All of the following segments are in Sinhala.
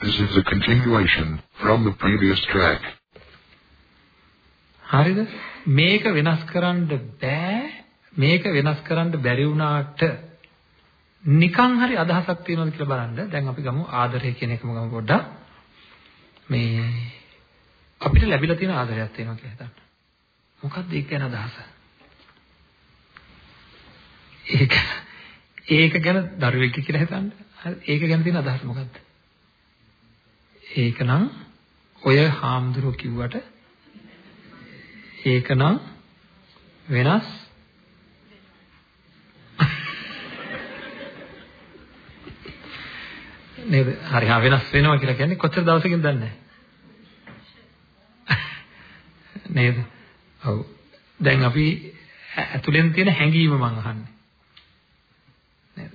This is a continuation from the previous track. හරිද? මේක වෙනස් කරන්න බෑ. මේක වෙනස් කරන්න බැරි වුණාට නිකන් හරි අදහසක් තියෙනවද කියලා බලන්න. දැන් අපි ගමු ආදරය කියන එකම ගමු පොඩ්ඩක්. මේ අපිට ලැබිලා තියෙන ආදරයක් තියෙනවා කියලා හිතන්න. මොකක්ද ඒක ගැන අදහස? ඒක ඒක ගැන දරුවෙක් කියලා හිතන්න. ඒක ගැන තියෙන අදහස මොකක්ද? ඒකනම් ඔය හාමුදුරුවෝ කිව්වට ඒකනම් වෙනස් නේද? හරි හා වෙනස් වෙනවා කියලා කියන්නේ කොච්චර දවසකින් දන්නේ නේද? ඔව්. දැන් අපි ඇතුලෙන් තියෙන හැඟීම මම අහන්නේ. නේද?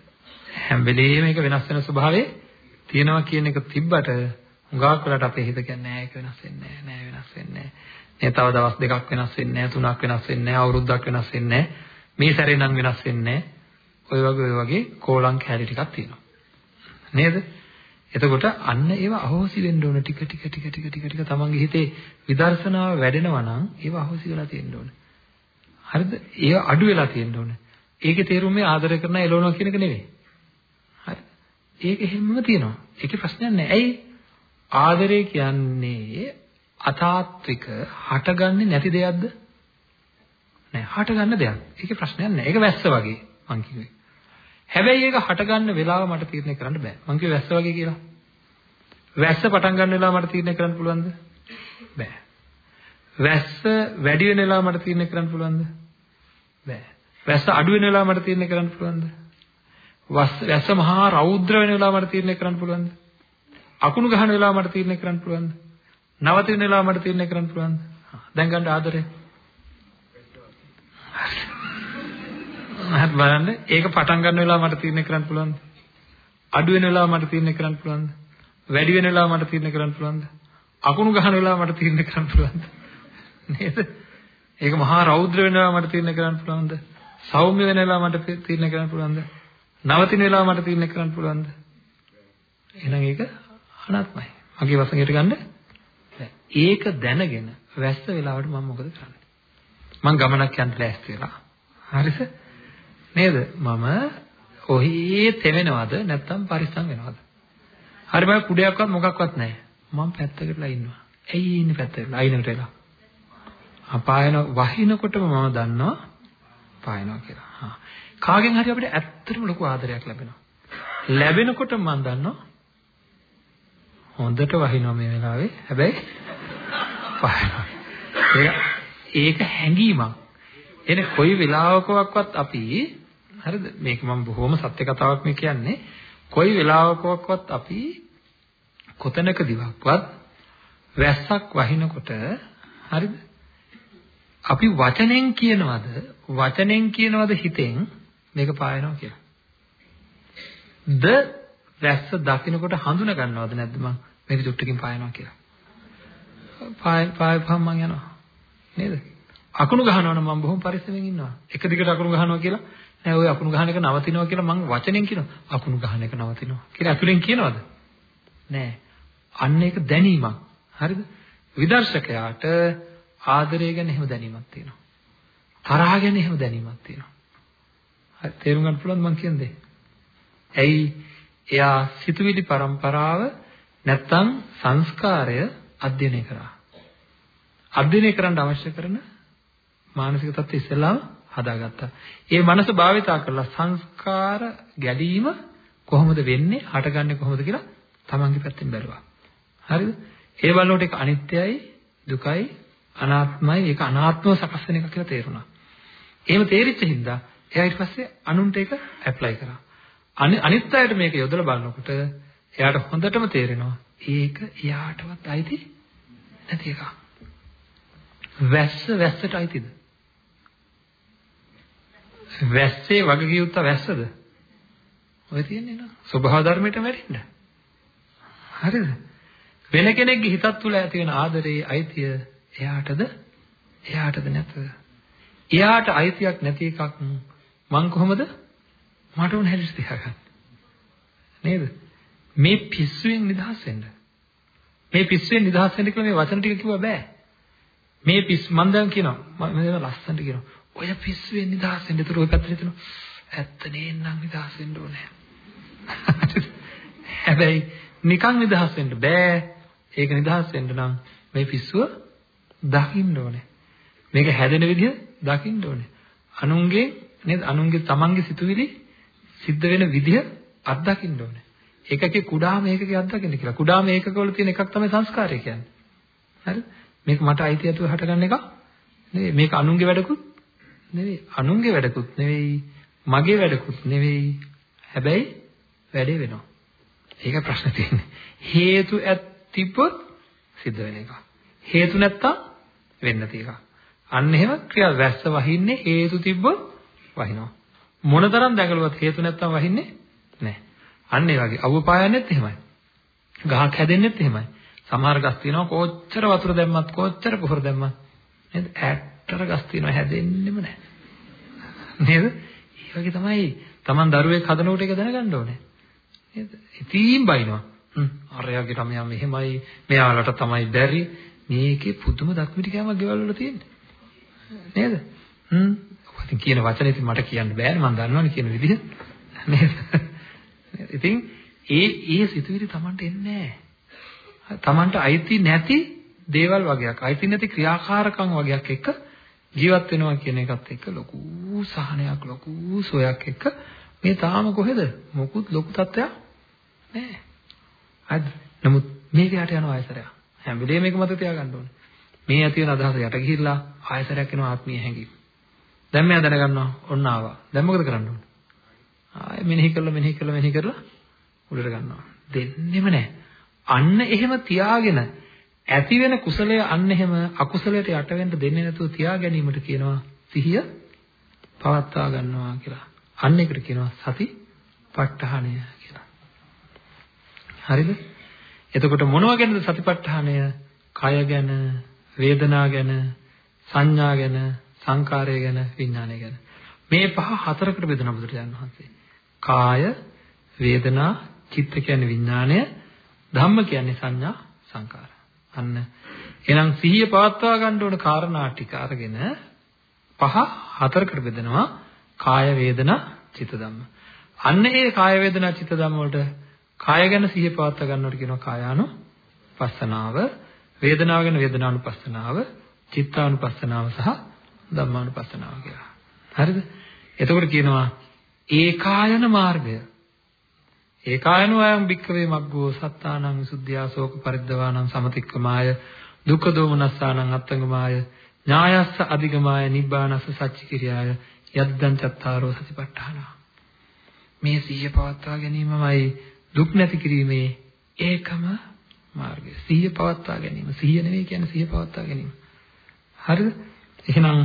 හැම වෙලෙම මේක වෙනස් වෙන ස්වභාවය තියෙනවා කියන එක තිබ්බට හුඟක් වෙලාට අපේ හිත කියන්නේ නෑ ඒක වෙනස් වෙන්නේ නෑ නෑ වෙනස් වෙන්නේ නෑ. තව දවස් දෙකක් වෙනස් වෙන්නේ නෑ තුනක් වෙනස් වෙන්නේ නෑ අවුරුද්දක් වෙනස් වෙන්නේ නෑ. මේ සැරේ නම් වෙනස් වෙන්නේ නෑ. ඔය වගේ ඔය වගේ කෝලම් කැලි ටිකක් තියෙනවා. නේද? එතකොට අන්න ඒව අහෝසි වෙන්න ඕන ටික ටික ටික ටික ටික ටික තමන්ගේ හිතේ විදර්ශනාව වැඩෙනවා නම් ඒව අහෝසි වෙලා තියෙන්න ඕන. හරිද? ඒව අඩු වෙලා තියෙන්න ඕන. ඒකේ තේරුම මේ ආදරය කරන එළවනවා කියන එක නෙවෙයි. හරි. ඒක හැමම තියෙනවා. ඒකේ ප්‍රශ්නයක් නැහැ. ඇයි? ආදරය කියන්නේ අතාත්වික හටගන්නේ නැති දෙයක්ද? නෑ හටගන්න දෙයක්. ඒකේ ප්‍රශ්නයක් නෑ. ඒක වැස්ස වගේ මං කිව්වේ. හැබැයි ඒක හටගන්න වෙලාව මට තීරණය කරන්න බෑ. මං කිව්වේ වැස්ස වගේ කියලා. වැස්ස පටන් ගන්න වෙලාව මට තීරණය කරන්න පුළුවන්ද? බෑ. වැස්ස වැඩි වෙන වෙලාව මට තීරණය කරන්න පුළුවන්ද? බෑ. වැස්ස අඩු වෙන වෙලාව මට තීරණය කරන්න පුළුවන්ද? වැස්ස මහා රෞද්‍ර වෙන වෙලාව මට තීරණය කරන්න පුළුවන්ද? අකුණු ගහන වෙලාව මට තීරණය කරන්න පුළුවන්ද? නවතින වෙලාව මට තීරණය කරන්න පුළුවන්ද? දැන් ගන්න ආදරේ. හරි බලන්න ඒක පටන් ගන්න වෙලාව මට තීරණය කරන්න පුළුවන්ද? අඩු වෙන වෙලාව මට තීරණය කරන්න පුළුවන්ද? වැඩි වෙන වෙලාව මට තීරණය කරන්න පුළුවන්ද? අකුණු ගහන වෙලාව මට තීරණය කරන්න පුළුවන්ද? නේද? ඒක මහා රෞද්‍ර වෙන වෙලාව මට තීරණය කරන්න පුළුවන්ද? සෞම්‍ය වෙන වෙලාව මට තීරණය කරන්න පුළුවන්ද? නවතින වෙලාව මට තීරණය කරන්න පුළුවන්ද? එහෙනම් ඒක අනාත්මයි. මගේ වසඟයට ගන්න ඒක දැනගෙන වැස්ස වෙලාවට මම මොකද කරන්නේ? මම ගමනක් යන්න ලෑස්ති වෙලා. හරිද? නේද? මම ඔහි තෙවෙනවද නැත්නම් පරිස්සම් වෙනවද? හරි මම කුඩයක්වත් මොකක්වත් නැහැ. මම පැත්තකටලා ඉන්නවා. ඇයි ඉන්නේ පැත්තකට? අයිනකට වෙලා. අපායන වහිනකොටම මම දන්නවා පායනවා කියලා. හා. කාගෙන් හරි අපිට ඇත්තටම ලොකු ආදරයක් ලැබෙනවා. ලැබෙනකොට මම දන්නවා හොඳට වහිනවා මේ වෙලාවේ. හැබැයි පායනවා. ඒක හැංගීමක්. එනේ කොයි වෙලාවකවත් අපි හරිද? මේක මම බොහොම සත්‍ය කතාවක් මේ කියන්නේ. කොයි වෙලාවකවත් අපි කොතනකදීවත් වැස්සක් වහිනකොට හරිද? අපි වචනෙන් කියනවද වචනෙන් කියනවද හිතෙන් මේක පායනවා කියලා. ද වැස්ස දකින්නකොට හඳුන ගන්නවද නැද්ද මං මේක චුට්ටකින් පායනවා කියලා. පාය පායපම් මං යනවා. නේද? අකුණු ගහනවා නම් මම බොහොම පරිස්සමෙන් ඉන්නවා. එක දිගට අකුණු ගහනවා කියලා නෑ ওই අකුණු ගහන එක නවතිනවා කියලා මං වචනෙන් කියනවා. අකුණු ගහන එක නවතිනවා කියලා අතුලෙන් කියනවද? නෑ. අන්න ඒක දැනීමක්. හරිද? විදර්ශකයාට ආදරය ගැන එහෙම දැනීමක් තියෙනවා. තරහ ගැන එහෙම දැනීමක් තියෙනවා. හරි තේරුම් ගන්න පුළුවන්ද මං කියන්නේ? ඇයි එයා සිතුවිලි પરම්පරාව නැත්තම් සංස්කාරය අධ්‍යයනය කරා. අධ්‍යයනය කරන්න අවශ්‍ය කරන මානසික තත්ත්වය ඉස්සෙල්ලාම හදාගත්තා. ඒ මනස භාවිතා කරලා සංස්කාර ගැලීම කොහොමද වෙන්නේ, හටගන්නේ කොහොමද කියලා තමන්ගේ පැත්තෙන් බැලුවා. හරිද? ඒ බලනකොට ඒක අනිත්‍යයි, දුකයි, අනාත්මයි, ඒක අනාත්මව සකස් වෙන එක කියලා තේරුණා. එහෙම තේරිච්ච හින්දා එයා ඊට පස්සේ අනුන්ට ඒක ඇප්ලයි කරා. අනිත් අයට මේක යොදලා බලනකොට එයාට හොඳටම තේරෙනවා ඒක එයාටවත් අයිති නැති එකක්. වැස්ස වැස්සට අයිතිද? වැස්සේ වගකියුත්ත වැස්සද? ඔය තියෙන්නේ නේද? ස්වභාව ධර්මයට වැටෙන්න. හරිද? වෙන කෙනෙක්ගේ හිතත් තුළ ඇති වෙන ආදරේ අයිතිය එයාටද? එයාටද නැත? එයාට අයිතියක් නැති එකක් මං කොහොමද මට උන් හැදිස් තියාගන්නේ? නේද? මේ පිස්සුවෙන් නිදහස් වෙන්න. මේ පිස්සුවෙන් නිදහස් වෙන්න කියලා මේ වචන ටික කිව්වා බෑ. මේ පිස් මම දැන් කියනවා මම දැන් ලස්සනට කියනවා. ඔය පිස්සුවෙන් නිදහස් වෙන්න. ඒතර ඔය පැත්තට හිතනවා. ඇත්ත නේනම් නිදහස් වෙන්න ඕනේ. හැබැයි නිකන් නිදහස් වෙන්න බෑ. ඒක නිදහස් වෙන්න නම් මේ පිස්සුව දකින්න ඕනේ. මේක හැදෙන විදිහ දකින්න ඕනේ. අනුන්ගේ නේද? අනුන්ගේ තමන්ගේ සිතුවිලි සිද්ධ වෙන විදිහ අත්දකින්න ඕනේ. ඒකකේ කුඩාම ඒකකේ අත්දකින්න කියලා. කුඩාම ඒකකවල තියෙන එකක් තමයි සංස්කාරය කියන්නේ. හරි? මේක මට අයිති ඇතුව හටගන්න එක නෙවෙයි. මේක අනුන්ගේ වැඩකුත් නෙවෙයි. අනුන්ගේ වැඩකුත් නෙවෙයි. මගේ වැඩකුත් නෙවෙයි. හැබැයි වැඩේ වෙනවා. ඒක ප්‍රශ්න තියෙන්නේ. හේතු ඇතිපොත් සිද්ධ වෙන එක. හේතු නැත්තම් වෙන්න තියෙනවා. අන්න එහෙම ක්‍රියා වැස්ස වහින්නේ හේතු තිබ්බොත් වහිනවා. මොනතරම් දැඟලුවත් හේතු නැත්තම් වහින්නේ නැහැ. අන්න ඒ වගේ අවුව පායන්නෙත් එහෙමයි. ගහක් හැදෙන්නෙත් එහෙමයි. සමහර ගස් තියෙනවා කොච්චර වතුර දැම්මත් කොච්චර පොහොර දැම්මත් නේද? ඇත්තට ගස් තියෙනවා හැදෙන්නෙම නැහැ. නේද? ඒ වගේ තමයි Taman දරුවෙක් හදනකොට ඒක දැනගන්න ඕනේ. නේද? ඉතින් බයිනවා. හ්ම් අරයාගේ ළමයා මෙහෙමයි මෙයාලට තමයි බැරි මේකේ පුදුම දක්මිටි කෑමක් ගෙවල් වල තියෙන්නේ. නේද? හ්ම් ඉතින් කියන වචනේ ඉතින් මට කියන්න බෑනේ මම දන්නවනේ කියන විදිහ. නේද? ඉතින් ඒ ඒ සිතුවිලි Tamanට එන්නේ නැහැ. Tamanට අයිති නැති දේවල් වගේක් අයිති නැති ක්‍රියාකාරකම් වගේක් එක්ක ජීවත් වෙනවා කියන එකත් එක්ක ලොකු සහනයක් ලොකු සෝයක් එක්ක මේ තාම කොහෙද මොකුත් ලොකු තත්ත්වයක් නැහැ. හරිද? නමුත් මේක යට යන ආයතරය. හැම වෙලේම මේක මත තියාගන්න ඕනේ. මේ ඇති වෙන අදහස යට ගිහිල්ලා ආයතරයක් එනවා ආත්මීය හැඟීම. දැන් මෙයා දැනගන්නවා ඔන්න ආවා. දැන් මොකද කරන්න ඕනේ? ආයෙ මෙනෙහි කරලා මෙනෙහි කරලා මෙනෙහි කරලා උඩට ගන්නවා. දෙන්නෙම නැහැ. අන්න එහෙම තියාගෙන ඇති වෙන කුසලය අන්න එහෙම අකුසලයට යට වෙන්න දෙන්නේ නැතුව තියා ගැනීමට කියනවා සිහිය පවත්වා ගන්නවා කියලා. අන්න ඒකට කියනවා සති ප ဋ ාණය කියලා. හරිද? එතකොට මොනව ගැනද සතිපට්ඨානය? කය ගැන, වේදනා ගැන, සංඥා ගැන, සංකාරය ගැන, විඥානය ගැන. මේ පහ හතරකට බෙදන බුදුරජාණන් වහන්සේ. කාය, වේදනා, චිත්ත කියන්නේ විඥානය, ධම්ම කියන්නේ සංඥා, සංකාර. අන්න එහෙනම් සිහිය පවත්වා ගන්න ඕන කාරණා ටික අරගෙන පහ හතරකට බෙදනවා. කාය, වේදනා, චිත්ත ධම්ම. අන්න ඒ කාය වේදනා චිත්ත ධම්ම වලට කාය ගැන සිහිය පවත්වා ගන්නවට කියනවා කායානුපස්සනාව, වේදනාව ගැන වේදනානුපස්සනාව, චිත්තානුපස්සනාව සහ ධම්මානුපස්සනාව කියලා. හරිද? එතකොට කියනවා ඒකායන මාර්ගය. ඒකායනෝ අයං භික්ඛවේ මග්ගෝ සත්තානං විසුද්ධියා ශෝක පරිද්දවානං සමතික්කමාය දුක්ඛ දෝමනස්සානං අත්තංගමාය ඥායස්ස අධිගමාය නිබ්බානස්ස සච්චිකිරියාය යද්දං චත්තාරෝ සතිපට්ඨාන මේ සිහිය පවත්වා ගැනීමමයි දුක් නැති කිරීමේ ඒකම මාර්ගය සිහිය පවත්වා ගැනීම සිහිය නෙවෙයි කියන්නේ සිහිය පවත්වා ගැනීම හරිද එහෙනම්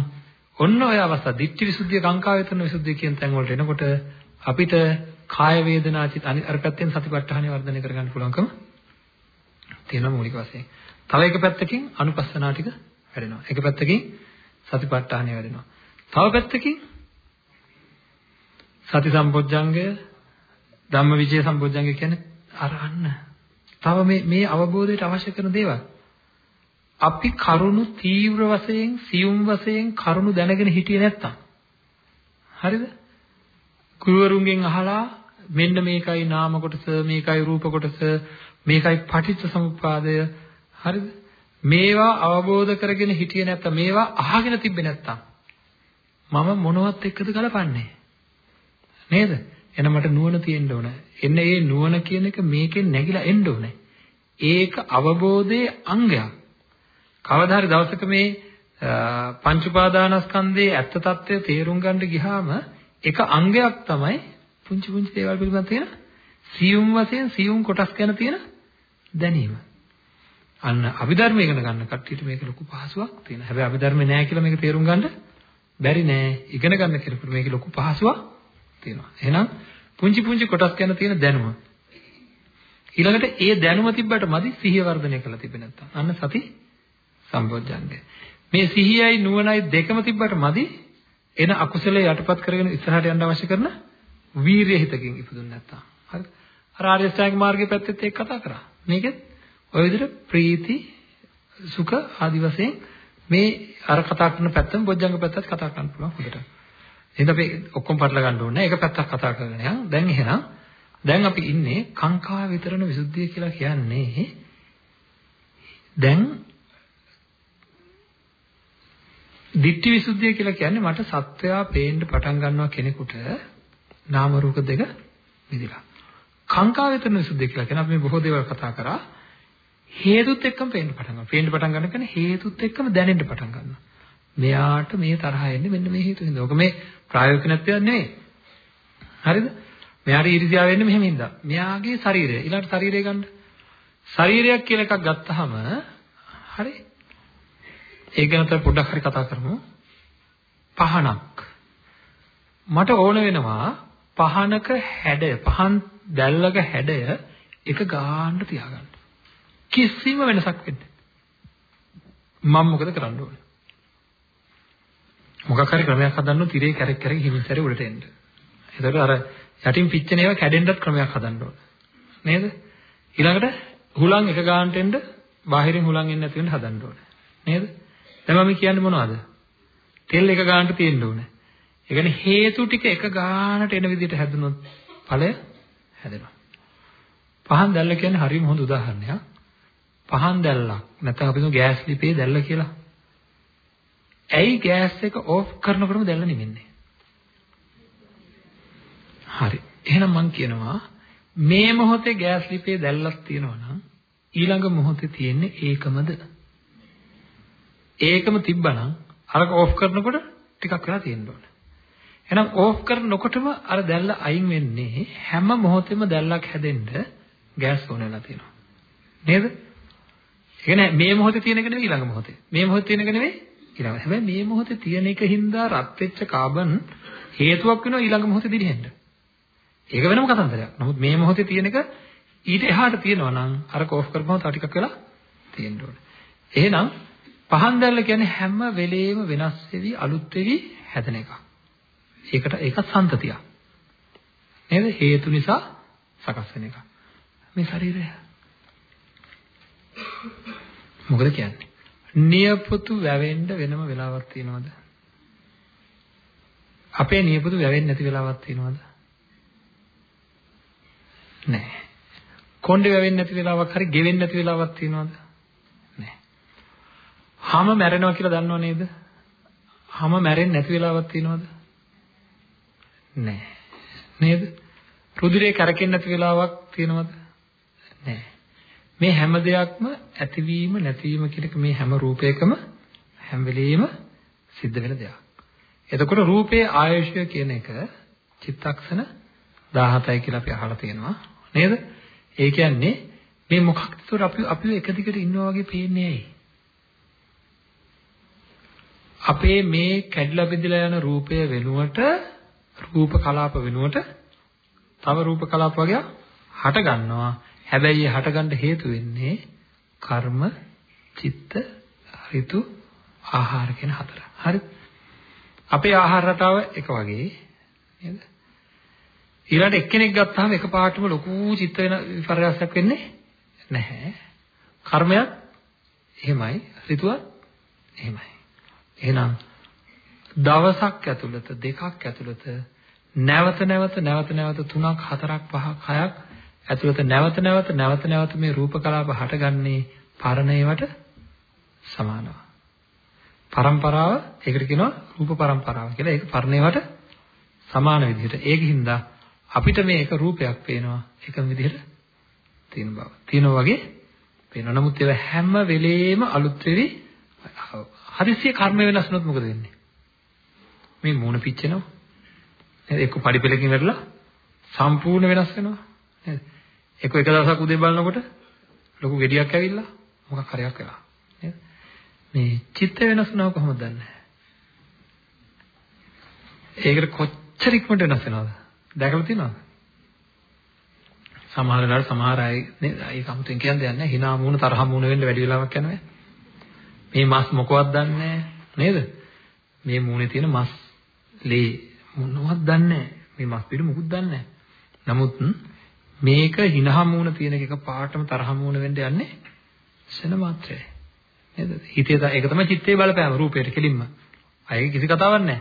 ඔන්න ඔය අවස්ථාව දිට්ඨි විසුද්ධිය කාංකා වේතන විසුද්ධිය කියන තැන් වලට එනකොට අපිට කාය වේදනා චිත අර පැත්තෙන් සතිපට්ඨානය වර්ධනය කරගන්න පුළුවන්කම තියෙනවා මූලික වශයෙන්. තව එක පැත්තකින් අනුපස්සනා ටික වැඩෙනවා. එක පැත්තකින් සතිපට්ඨානය වැඩෙනවා. තව පැත්තකින් සති සම්පොඥංගය ධම්මවිචේ සම්පොඥංගය කියන්නේ අර අන්න. තව මේ මේ අවබෝධයට අවශ්‍ය කරන දේවල්. අපි කරුණු තීව්‍ර වශයෙන් සියුම් වශයෙන් කරුණු දැනගෙන හිටියේ නැත්තම් හරිද? ගුරුවරුන්ගෙන් අහලා මෙන්න මේකයි නාම කොටස මේකයි රූප කොටස මේකයි පටිච්ච සමුප්පාදය හරිද? මේවා අවබෝධ කරගෙන හිටියේ නැත්තම් මේවා අහගෙන තිබ්බේ නැත්තම් මම මොනවත් එක්කද ගලපන්නේ නේද? එහෙනම් මට නුවණ තියෙන්න ඕන. එන්න ඒ නුවණ කියන එක මේකෙන් නැగిලා එන්න ඕනේ. ඒක අවබෝධයේ අංගයක්. කවදා හරි දවසක මේ පංච උපාදානස්කන්ධයේ ඇත්ත తත්වය තේරුම් ගන්න ගියාම එක අංගයක් තමයි පුංචි පුංචි දේවල් පිළිබඳ තියෙන සියුම් වශයෙන් සියුම් කොටස් ගැන තියෙන දැනීම. අන්න අභිධර්ම ඉගෙන ගන්න කට්ටියට මේක ලොකු පහසුවක් තියෙනවා. හැබැයි අභිධර්මේ නැහැ කියලා මේක තේරුම් ගන්න බැරි නෑ. ඉගෙන ගන්න කෙනෙකුට මේක ලොකු පහසුවක් තියෙනවා. එහෙනම් පුංචි පුංචි කොටස් ගැන තියෙන දැනුම. ඊළඟට ඒ දැනුම තිබ්බට මදි සිහිය වර්ධනය කරලා තිබෙන්නේ නැත්තම්. අන්න සති සම්බොජ්ජංගය. මේ සිහියයි නුවණයි දෙකම තිබ්බට මදි එන අකුසලයේ යටපත් කරගෙන ඉස්සරහට යන්න අවශ්‍ය කරන වීරිය හිතකින් ඉපදුන්නේ නැත්තම්. හරිද? අර ආර්ය ශ්‍රැංග මාර්ගයේ පැත්තෙත් ඒක කතා කරා. මේකෙත් ඔය විදිහට ප්‍රීති සුඛ ආදි වශයෙන් මේ අර කතා කරන පැත්තම බොජ්ජංග පැත්තත් කතා කරන්න පුළුවන් හොඳට. එහෙනම් අපි ඔක්කොම පටල ගන්න ඕනේ. ඒක පැත්තක් කතා කරගෙන යන්න. දැන් එහෙනම් දැන් අපි ඉන්නේ කාංකා විතරණ විසුද්ධිය කියලා කියන්නේ දැන් ditthi visuddhiya කියලා කියන්නේ මට සත්වයා පේන්න පටන් ගන්නවා කෙනෙකුට නාම රූප දෙක විදිලා. කාංකා විතරණ විසුද්ධිය කියලා කියන්නේ අපි මේ බොහෝ දේවල් කතා කරා හේතුත් එක්කම පේන්න පටන් ගන්නවා. පේන්න පටන් ගන්න කියන්නේ හේතුත් එක්කම දැනෙන්න පටන් ගන්නවා. මෙයාට මේ තරහ එන්නේ මෙන්න මේ හේතු හින්දා. ඔක මේ ප්‍රායෝගික නැත්නම් නෙවෙයි. හරිද? මෙයාට ඊර්ෂ්‍යාව වෙන්නේ මෙහෙම හින්දා. මෙයාගේ ශරීරය ඊළඟට ශරීරය ගන්න. ශරීරයක් කියලා එකක් ගත්තාම හරි. ඒක ගැන තමයි පොඩ්ඩක් හරි කතා කරමු. පහනක්. මට ඕන වෙනවා පහනක හැඩය, පහන් දැල්ලක හැඩය එක ගාන්න තියාගන්න. කිසිම වෙනසක් වෙන්නේ මම මොකද කරන්න ඕනේ? මොකක් හරි ක්‍රමයක් හදන්න තිරේ කැරක් කැරක් හිමින් සැරේ උඩට එන්න. එතකොට අර යටින් පිච්චෙන ඒවා කැඩෙන්නත් ක්‍රමයක් හදන්න ඕනේ. නේද? ඊළඟට හුලං එක ගානට එන්න බාහිරින් හුලං එන්නේ නැති වෙන්න හදන්න ඕනේ. නේද? දැන් මම කියන්නේ මොනවද? තෙල් එක ගානට තියෙන්න ඕනේ. ඒ කියන්නේ හේතු ටික එක ගානට එන විදිහට හැදුනොත් ඵලය හැදෙනවා. පහන් දැල්ල කියන්නේ හරිම හොඳ උදාහරණයක්. පහන් දැල්ලක් නැත්නම් අපි කියමු ගෑස් ලිපේ දැල්ල කියලා. ඇයි ගෑස් එක ඕෆ් කරනකොටම දැල්ල නිවෙන්නේ? හරි. එහෙනම් මම කියනවා මේ මොහොතේ ගෑස් ලිපේ දැල්ලක් තියෙනවා නම් ඊළඟ මොහොතේ තියෙන්නේ ඒකමද? ඒකම තිබ්බනම් අරක ඕෆ් කරනකොට ටිකක් වෙලා තියෙන්න ඕන. එහෙනම් ඕෆ් කරනකොටම අර දැල්ල අයින් වෙන්නේ හැම මොහොතෙම දැල්ලක් හැදෙන්න ගෑස් ඕන වෙලා තියෙනවා. නේද? ඒ කියන්නේ මේ මොහොතේ තියෙන එක නෙවෙයි ඊළඟ මොහොතේ. මේ මොහොතේ තියෙන එක නෙවෙයි ඊළඟ. හැබැයි මේ මොහොතේ තියෙන එක හින්දා රත් වෙච්ච කාබන් හේතුවක් වෙනවා ඊළඟ මොහොතේ දිලිහෙන්න. ඒක වෙනම කතන්දරයක්. නමුත් මේ මොහොතේ තියෙන එක ඊට එහාට තියෙනවා නම් අර කෝෆ් කරපුවම තව ටිකක් වෙලා තියෙන්න ඕනේ. එහෙනම් පහන් දැල්ල කියන්නේ හැම වෙලේම වෙනස් වෙවි අලුත් වෙවි හැදෙන එකක්. ඒකට ඒකත් සම්තතියක්. නේද? හේතු නිසා සකස් වෙන එකක්. මේ ශරීරය. මොකද කියන්නේ? නියපොතු වැවෙන්න වෙනම වෙලාවක් තියෙනවද? අපේ නියපොතු වැවෙන්නේ නැති වෙලාවක් තියෙනවද? නැහැ. කොණ්ඩේ වැවෙන්නේ නැති වෙලාවක් හරි ගෙවෙන්නේ නැති වෙලාවක් තියෙනවද? නැහැ. හැම මැරෙනවා කියලා දන්නව නේද? හැම මැරෙන්නේ නැති වෙලාවක් තියෙනවද? නැහැ. නේද? රුධිරේ කරකෙන්නේ නැති වෙලාවක් තියෙනවද? නැහැ. මේ හැම දෙයක්ම ඇතිවීම නැතිවීම කියන මේ හැම රූපයකම හැම වෙලෙම සිද්ධ වෙන දෙයක්. එතකොට රූපේ ආයශය කියන එක චිත්තක්ෂණ 17යි කියලා අපි අහලා තියෙනවා නේද? ඒ කියන්නේ මේ මොකක්ද ඒතර අපි අපිව එක දිගට ඉන්නවා වගේ පේන්නේ ඇයි? අපේ මේ කැඩලා බෙදලා යන රූපය වෙනුවට රූප කලාප වෙනුවට තව රූප කලාප වගේ හට ගන්නවා. හැබැයි ඒ හටගන්න හේතු වෙන්නේ කර්ම, චිත්ත, ඍතු, ආහාර කියන හතර. හරි? අපේ ආහාර රටාව එක වගේ නේද? ඊළඟට එක්කෙනෙක් ගත්තාම එකපාරටම ලොකු චිත්ත වෙන විපර්යාසයක් වෙන්නේ නැහැ. කර්මයක් එහෙමයි, ඍතුවත් එහෙමයි. එහෙනම් දවසක් ඇතුළත දෙකක් ඇතුළත නැවත නැවත නැවත නැවත තුනක් හතරක් පහක් හයක් ඇතුළත නැවත නැවත නැවත නැවත මේ රූප කලාප හටගන්නේ පරණේවට සමානව. පරම්පරාව ඒකට කියනවා රූප පරම්පරාව කියලා. ඒක පරණේවට සමාන විදිහට. ඒකින්ද අපිට මේක රූපයක් පේනවා එකම විදිහට තියෙන බව. තියෙනවා වගේ පේනවා. නමුත් ඒවා හැම වෙලේම අලුත් වෙවි හදිස්සිය කර්ම වෙනස් වුණොත් මොකද වෙන්නේ? මේ මූණ පිච්චෙනවා. නේද? එක්ක පඩිපෙලකින් වැටලා සම්පූර්ණ වෙනස් වෙනවා. නේද? එක්ක එක දවසක් උදේ බලනකොට ලොකු ගෙඩියක් ඇවිල්ලා මොකක් හරියක් වෙලා. නේද? මේ චිත්ත වෙනස් වෙනව කොහොමද දන්නේ? ඒකට කොච්චර ඉක්මනට වෙනස් වෙනවද? දැකලා තියෙනවද? සමහර වෙලාවට සමහර අය නේද? ඒක 아무තෙන් කියන්න දෙයක් නැහැ. hina මූණ තරහ මූණ වෙන්න වැඩි වෙලාවක් යනවා. මේ මස් මොකවත් දන්නේ නේද? මේ මූණේ තියෙන මස් ලේ මොනවත් දන්නේ මේ මස් පිට මොකුත් දන්නේ නමුත් මේක හිනහම වුණ තියෙන එක පාටම තරහම වුණ වෙන්න යන්නේ සෙන මාත්‍රයයි. නේද? හිතේ ඒක තමයි චිත්තේ බලපෑම රූපයට කෙලින්ම. අයගේ කිසි කතාවක් නැහැ.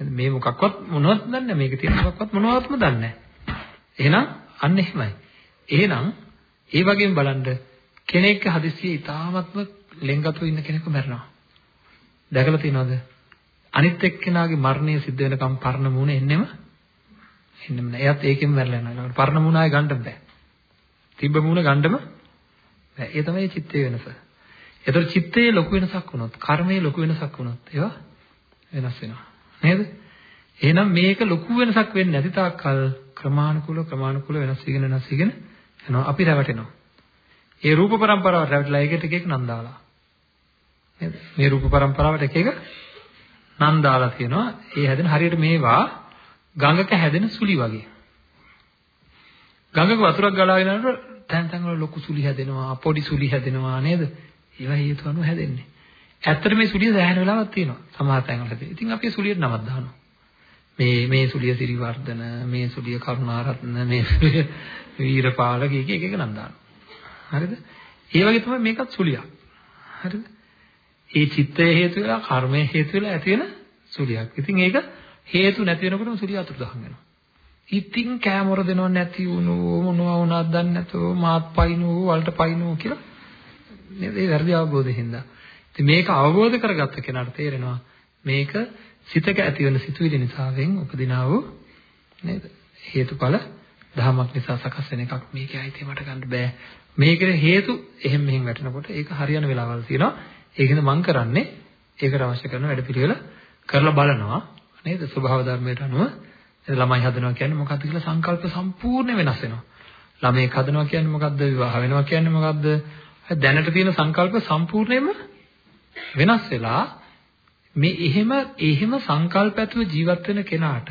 මේ මොකක්වත් මොනවත් දන්නේ නැහැ. මේකේ තියෙන මොකක්වත් මොනවත්ම දන්නේ නැහැ. එහෙනම් අන්න එහෙමයි. එහෙනම් ඒ වගේම බලන්න කෙනෙක් හදිස්සියේ ඊ타මත්ම ලෙන්ගතු ඉන්න කෙනෙකු මැරෙනවා. දැකලා තියෙනවද? අනිත් එක්කෙනාගේ මරණය සිද්ධ වෙනකම් පරණ මූණ එන්නෙම එන්නෙම නෑ. එයාත් ඒකෙම මැරලා යනවා. පරණ මූණ ආයෙ ගන්න බෑ. තිබ්බ මූණ ගන්නම බෑ. ඒ තමයි චිත්තයේ වෙනස. ඒතර චිත්තයේ ලොකු වෙනසක් වුණොත්, කර්මයේ ලොකු වෙනසක් වුණොත් ඒවා වෙනස් වෙනවා. නේද? එහෙනම් මේක ලොකු වෙනසක් වෙන්නේ නැති තාක්කල් ක්‍රමානුකූල ක්‍රමානුකූල වෙනස් වීගෙන වෙනස් වීගෙන යනවා. අපි රැවටෙනවා. ඒ රූප પરම්පරාවට රැවටිලා ඒකට එක එක නම් දාලා. නේද? මේ රූප પરම්පරාවට එක එක නම් දාලා තියෙනවා. ඒ හැදෙන හරියට මේවා ගඟක හැදෙන සුලි වගේ. ගඟක වතුරක් ගලාගෙන යනකොට තැන් තැන් වල ලොකු සුලි හැදෙනවා, පොඩි සුලි හැදෙනවා නේද? ඒවා හේතු අනුව හැදෙන්නේ. ඇත්තට මේ සුලිය දැහැන වෙලාවක් තියෙනවා. සමහර තැන්වල හැදෙන්නේ. ඉතින් අපි සුලියට නමක් දානවා. මේ මේ සුලිය සිරිවර්ධන, මේ සුලිය කරුණාරත්න, මේ සුලිය වීරපාල කීක එක එක නම් දානවා. හරිද? ඒ වගේ තමයි මේකත් සුලියක්. හරිද? ඒ චිත්තය හේතු වෙලා කර්මය හේතු වෙලා ඇති වෙන සුලියක්. ඉතින් ඒක හේතු නැති වෙනකොටම සුලිය අතුරුදහන් වෙනවා. ඉතින් කෑමොර දෙනව නැති වුණු මොනවා වුණාද දන්නේ නැතෝ මාත් පයින්නෝ වලට පයින්නෝ කියලා නේද ඒ වැරදි අවබෝධයෙන් හින්දා. ඉතින් මේක අවබෝධ කරගත්ත කෙනාට තේරෙනවා මේක සිතක ඇති වෙන සිතුවිලි නිසාවෙන් උපදිනා වූ නේද හේතුඵල ධමයක් නිසා සකස් වෙන එකක් මේකේ අයිති මට ගන්න බෑ. මේකේ හේතු එහෙම මෙහෙම වැටෙනකොට ඒක හරියන වෙලාවල් තියෙනවා. ඒකෙන්ද මම කරන්නේ ඒකට අවශ්‍ය කරන වැඩපිළිවෙල කරලා බලනවා නේද? ස්වභාව ධර්මයට අනුව ළමයි හදනවා කියන්නේ මොකක්ද කියලා සංකල්ප සම්පූර්ණ වෙනස් වෙනවා. ළමයෙක් හදනවා කියන්නේ මොකක්ද? විවාහ වෙනවා කියන්නේ මොකක්ද? දැනට තියෙන සංකල්ප සම්පූර්ණයෙන්ම වෙනස් වෙලා මේ එහෙම එහෙම සංකල්ප ඇතුව ජීවත් වෙන කෙනාට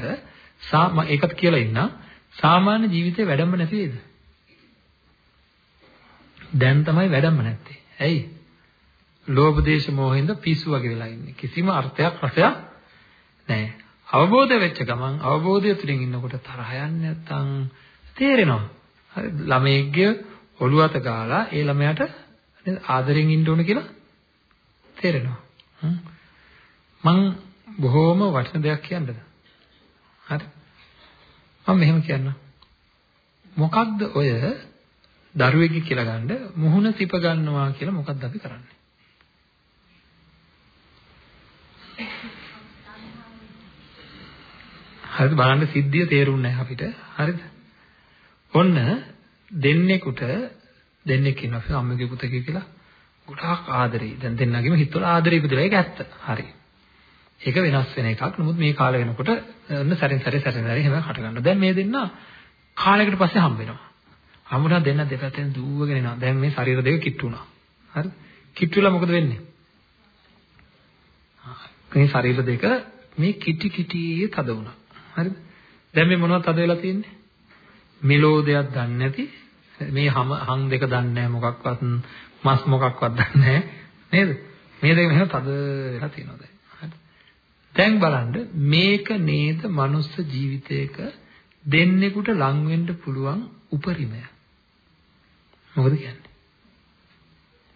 ඒකත් කියලා ඉන්න සාමාන්‍ය ජීවිතේ වැඩම නැති වේද? දැන් තමයි වැඩම නැත්තේ. ඇයි? ලෝභ දේශ මොහෙන්ද පිස්සු වගේ වෙලා ඉන්නේ. කිසිම අර්ථයක් රසයක් නැහැ. අවබෝධ වෙච්ච ගමන් අවබෝධය තුලින් ඉන්නකොට තරහ යන්නේ නැත්තම් තේරෙනවා. හරි ළමයෙක්ගේ ඔළුව අත ගාලා ඒ ළමයාට ආදරෙන් ඉන්න ඕන කියලා තේරෙනවා. මං බොහොම වටින දෙයක් කියන්නද? හරි. මම මෙහෙම කියන්නම්. මොකක්ද ඔය දරුවෙක් කියලා ගන්න මුහුණ සිප ගන්නවා කියලා මොකක්ද අපි කරන්නේ? හරිද? බලන්න සිද්ධිය තේරුන්නේ නැහැ අපිට. හරිද? ඔන්න දෙන්නෙකුට දෙන්නෙක් ඉන්නවා අපි අම්මගේ පුතගේ කියලා ගොඩාක් ආදරේ. දැන් දෙන්නගෙම හිතවල ආදරේ ඉපදලා ඒක ඇත්ත. හරි. ඒක වෙනස් වෙන එකක්. නමුත් මේ කාලේ වෙනකොට ඔන්න සැරින් සැරේ සැරින් සැරේ එහෙම හට ගන්නවා දැන් මේ දෙන්න කාලයකට පස්සේ හම්බ වෙනවා. හම්බුණා දෙන්න දෙපැත්තෙන් දුවගෙන එනවා. දැන් මේ ශරීර දෙක කිට්ටු වුණා. හරි කිට්ටු වෙලා මොකද වෙන්නේ? මේ ශරීර දෙක මේ කිටි කිටි තද වුණා. හරිද? දැන් මේ මොනවද තද වෙලා තියෙන්නේ? මෙලෝදයක් දන්නේ නැති මේ හම හං දෙක දන්නේ නැහැ මොකක්වත් මස් මොකක්වත් දන්නේ නැහැ නේද? මේ දෙක මෙහෙම තද වෙලා තියෙනවා දැන්. හරි. දැන් බලන්න මේක නේද මනුස්ස ජීවිතයක දෙන්නෙකුට ලං වෙන්න පුළුවන් උපරිමය. මොකද කියන්නේ?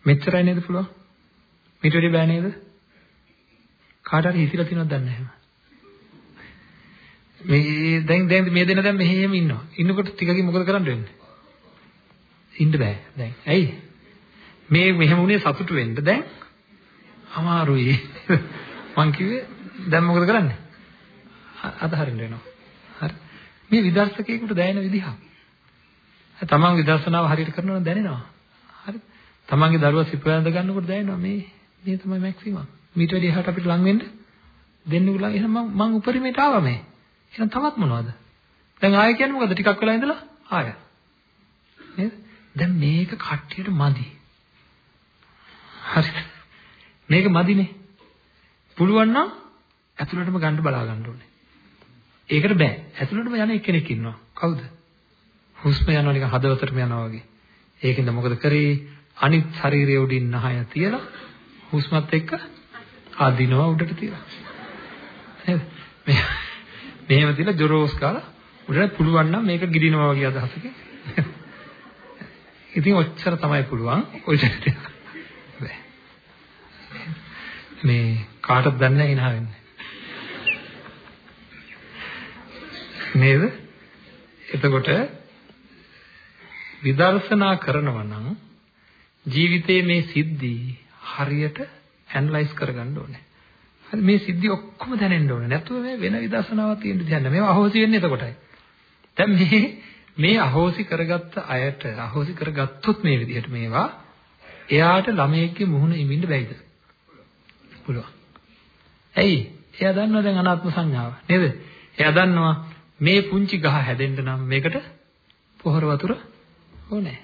මෙච්චරයි නේද පුළුවන්? මීට වැඩි බෑ නේද? කාට හරි හිතිලා තියෙනවද දන්නේ නැහැ. මේ දැන් දැන් මේ දෙන දැන් මෙහෙම ඉන්නවා. ඉන්නකොට ටිකකින් මොකද කරන්න වෙන්නේ? ඉන්න බෑ දැන්. ඇයි? මේ මෙහෙම උනේ සතුටු වෙන්න දැන් අමාරුයි. මං කිව්වේ දැන් මොකද කරන්නේ? අතහරින්න වෙනවා. හරි. මේ විදර්ශකයෙකුට දැනෙන විදිහ. තමන් විදර්ශනාව හරියට කරනවා දැනෙනවා. හරි. තමන්ගේ දරුවා සිපවැඳ ගන්නකොට දැනෙනවා මේ මේ තමයි මැක්සිමම්. මීට වැඩි එහාට අපිට ලං වෙන්න දෙන්න උලන් එහෙනම් මම මං උපරිමයට ආවා මේ. එහෙනම් තවත් මොනවද? දැන් ආයෙ කියන්නේ මොකද? ටිකක් වෙලා ඉඳලා ආයෙ. නේද? දැන් මේක කට්ටියට මදි. හරිද? මේක මදිනේ. පුළුවන් නම් ඇතුළටම ගන්න බලා ගන්න ඕනේ. ඒකට බෑ. ඇතුළටම යන එක්කෙනෙක් ඉන්නවා. කවුද? හුස්ම යනවා නිකන් හදවතටම යනවා වගේ. ඒකෙන්ද මොකද කරේ? අනිත් ශරීරයේ උඩින් නහය තියලා හුස්මත් එක්ක අදිනවා උඩට තියලා. නේද? මේ මෙහෙම තියලා ජොරෝස් කාලා උඩට පුළුවන් නම් මේක ගිරිනවා වගේ අදහසකින් ඉතින් ඔච්චර තමයි පුළුවන්. ඔය දෙයක්. මේ කාටද දන්නේ නැහැ වෙන්නේ. නේද? එතකොට විදර්ශනා කරනවා නම් ජීවිතයේ මේ සිද්ධි හරියට ඇනලයිස් කරගන්න ඕනේ. හරි මේ සිද්ධි ඔක්කොම දැනෙන්න ඕනේ. නැතුව මේ වෙන විදර්ශනාවක් තියෙන්න දෙයක් මේවා අහෝසි වෙන්නේ එතකොටයි. දැන් මේ මේ අහෝසි කරගත්ත අයට අහෝසි කරගත්තොත් මේ විදිහට මේවා එයාට ළමයෙක්ගේ මුහුණ ඉමින්න බැයිද? පුළුවන්. ඇයි? එයා දන්නවා දැන් අනාත්ම සංඥාව. නේද? එයා දන්නවා මේ පුංචි ගහ හැදෙන්න නම් මේකට පොහොර වතුර ඕනේ.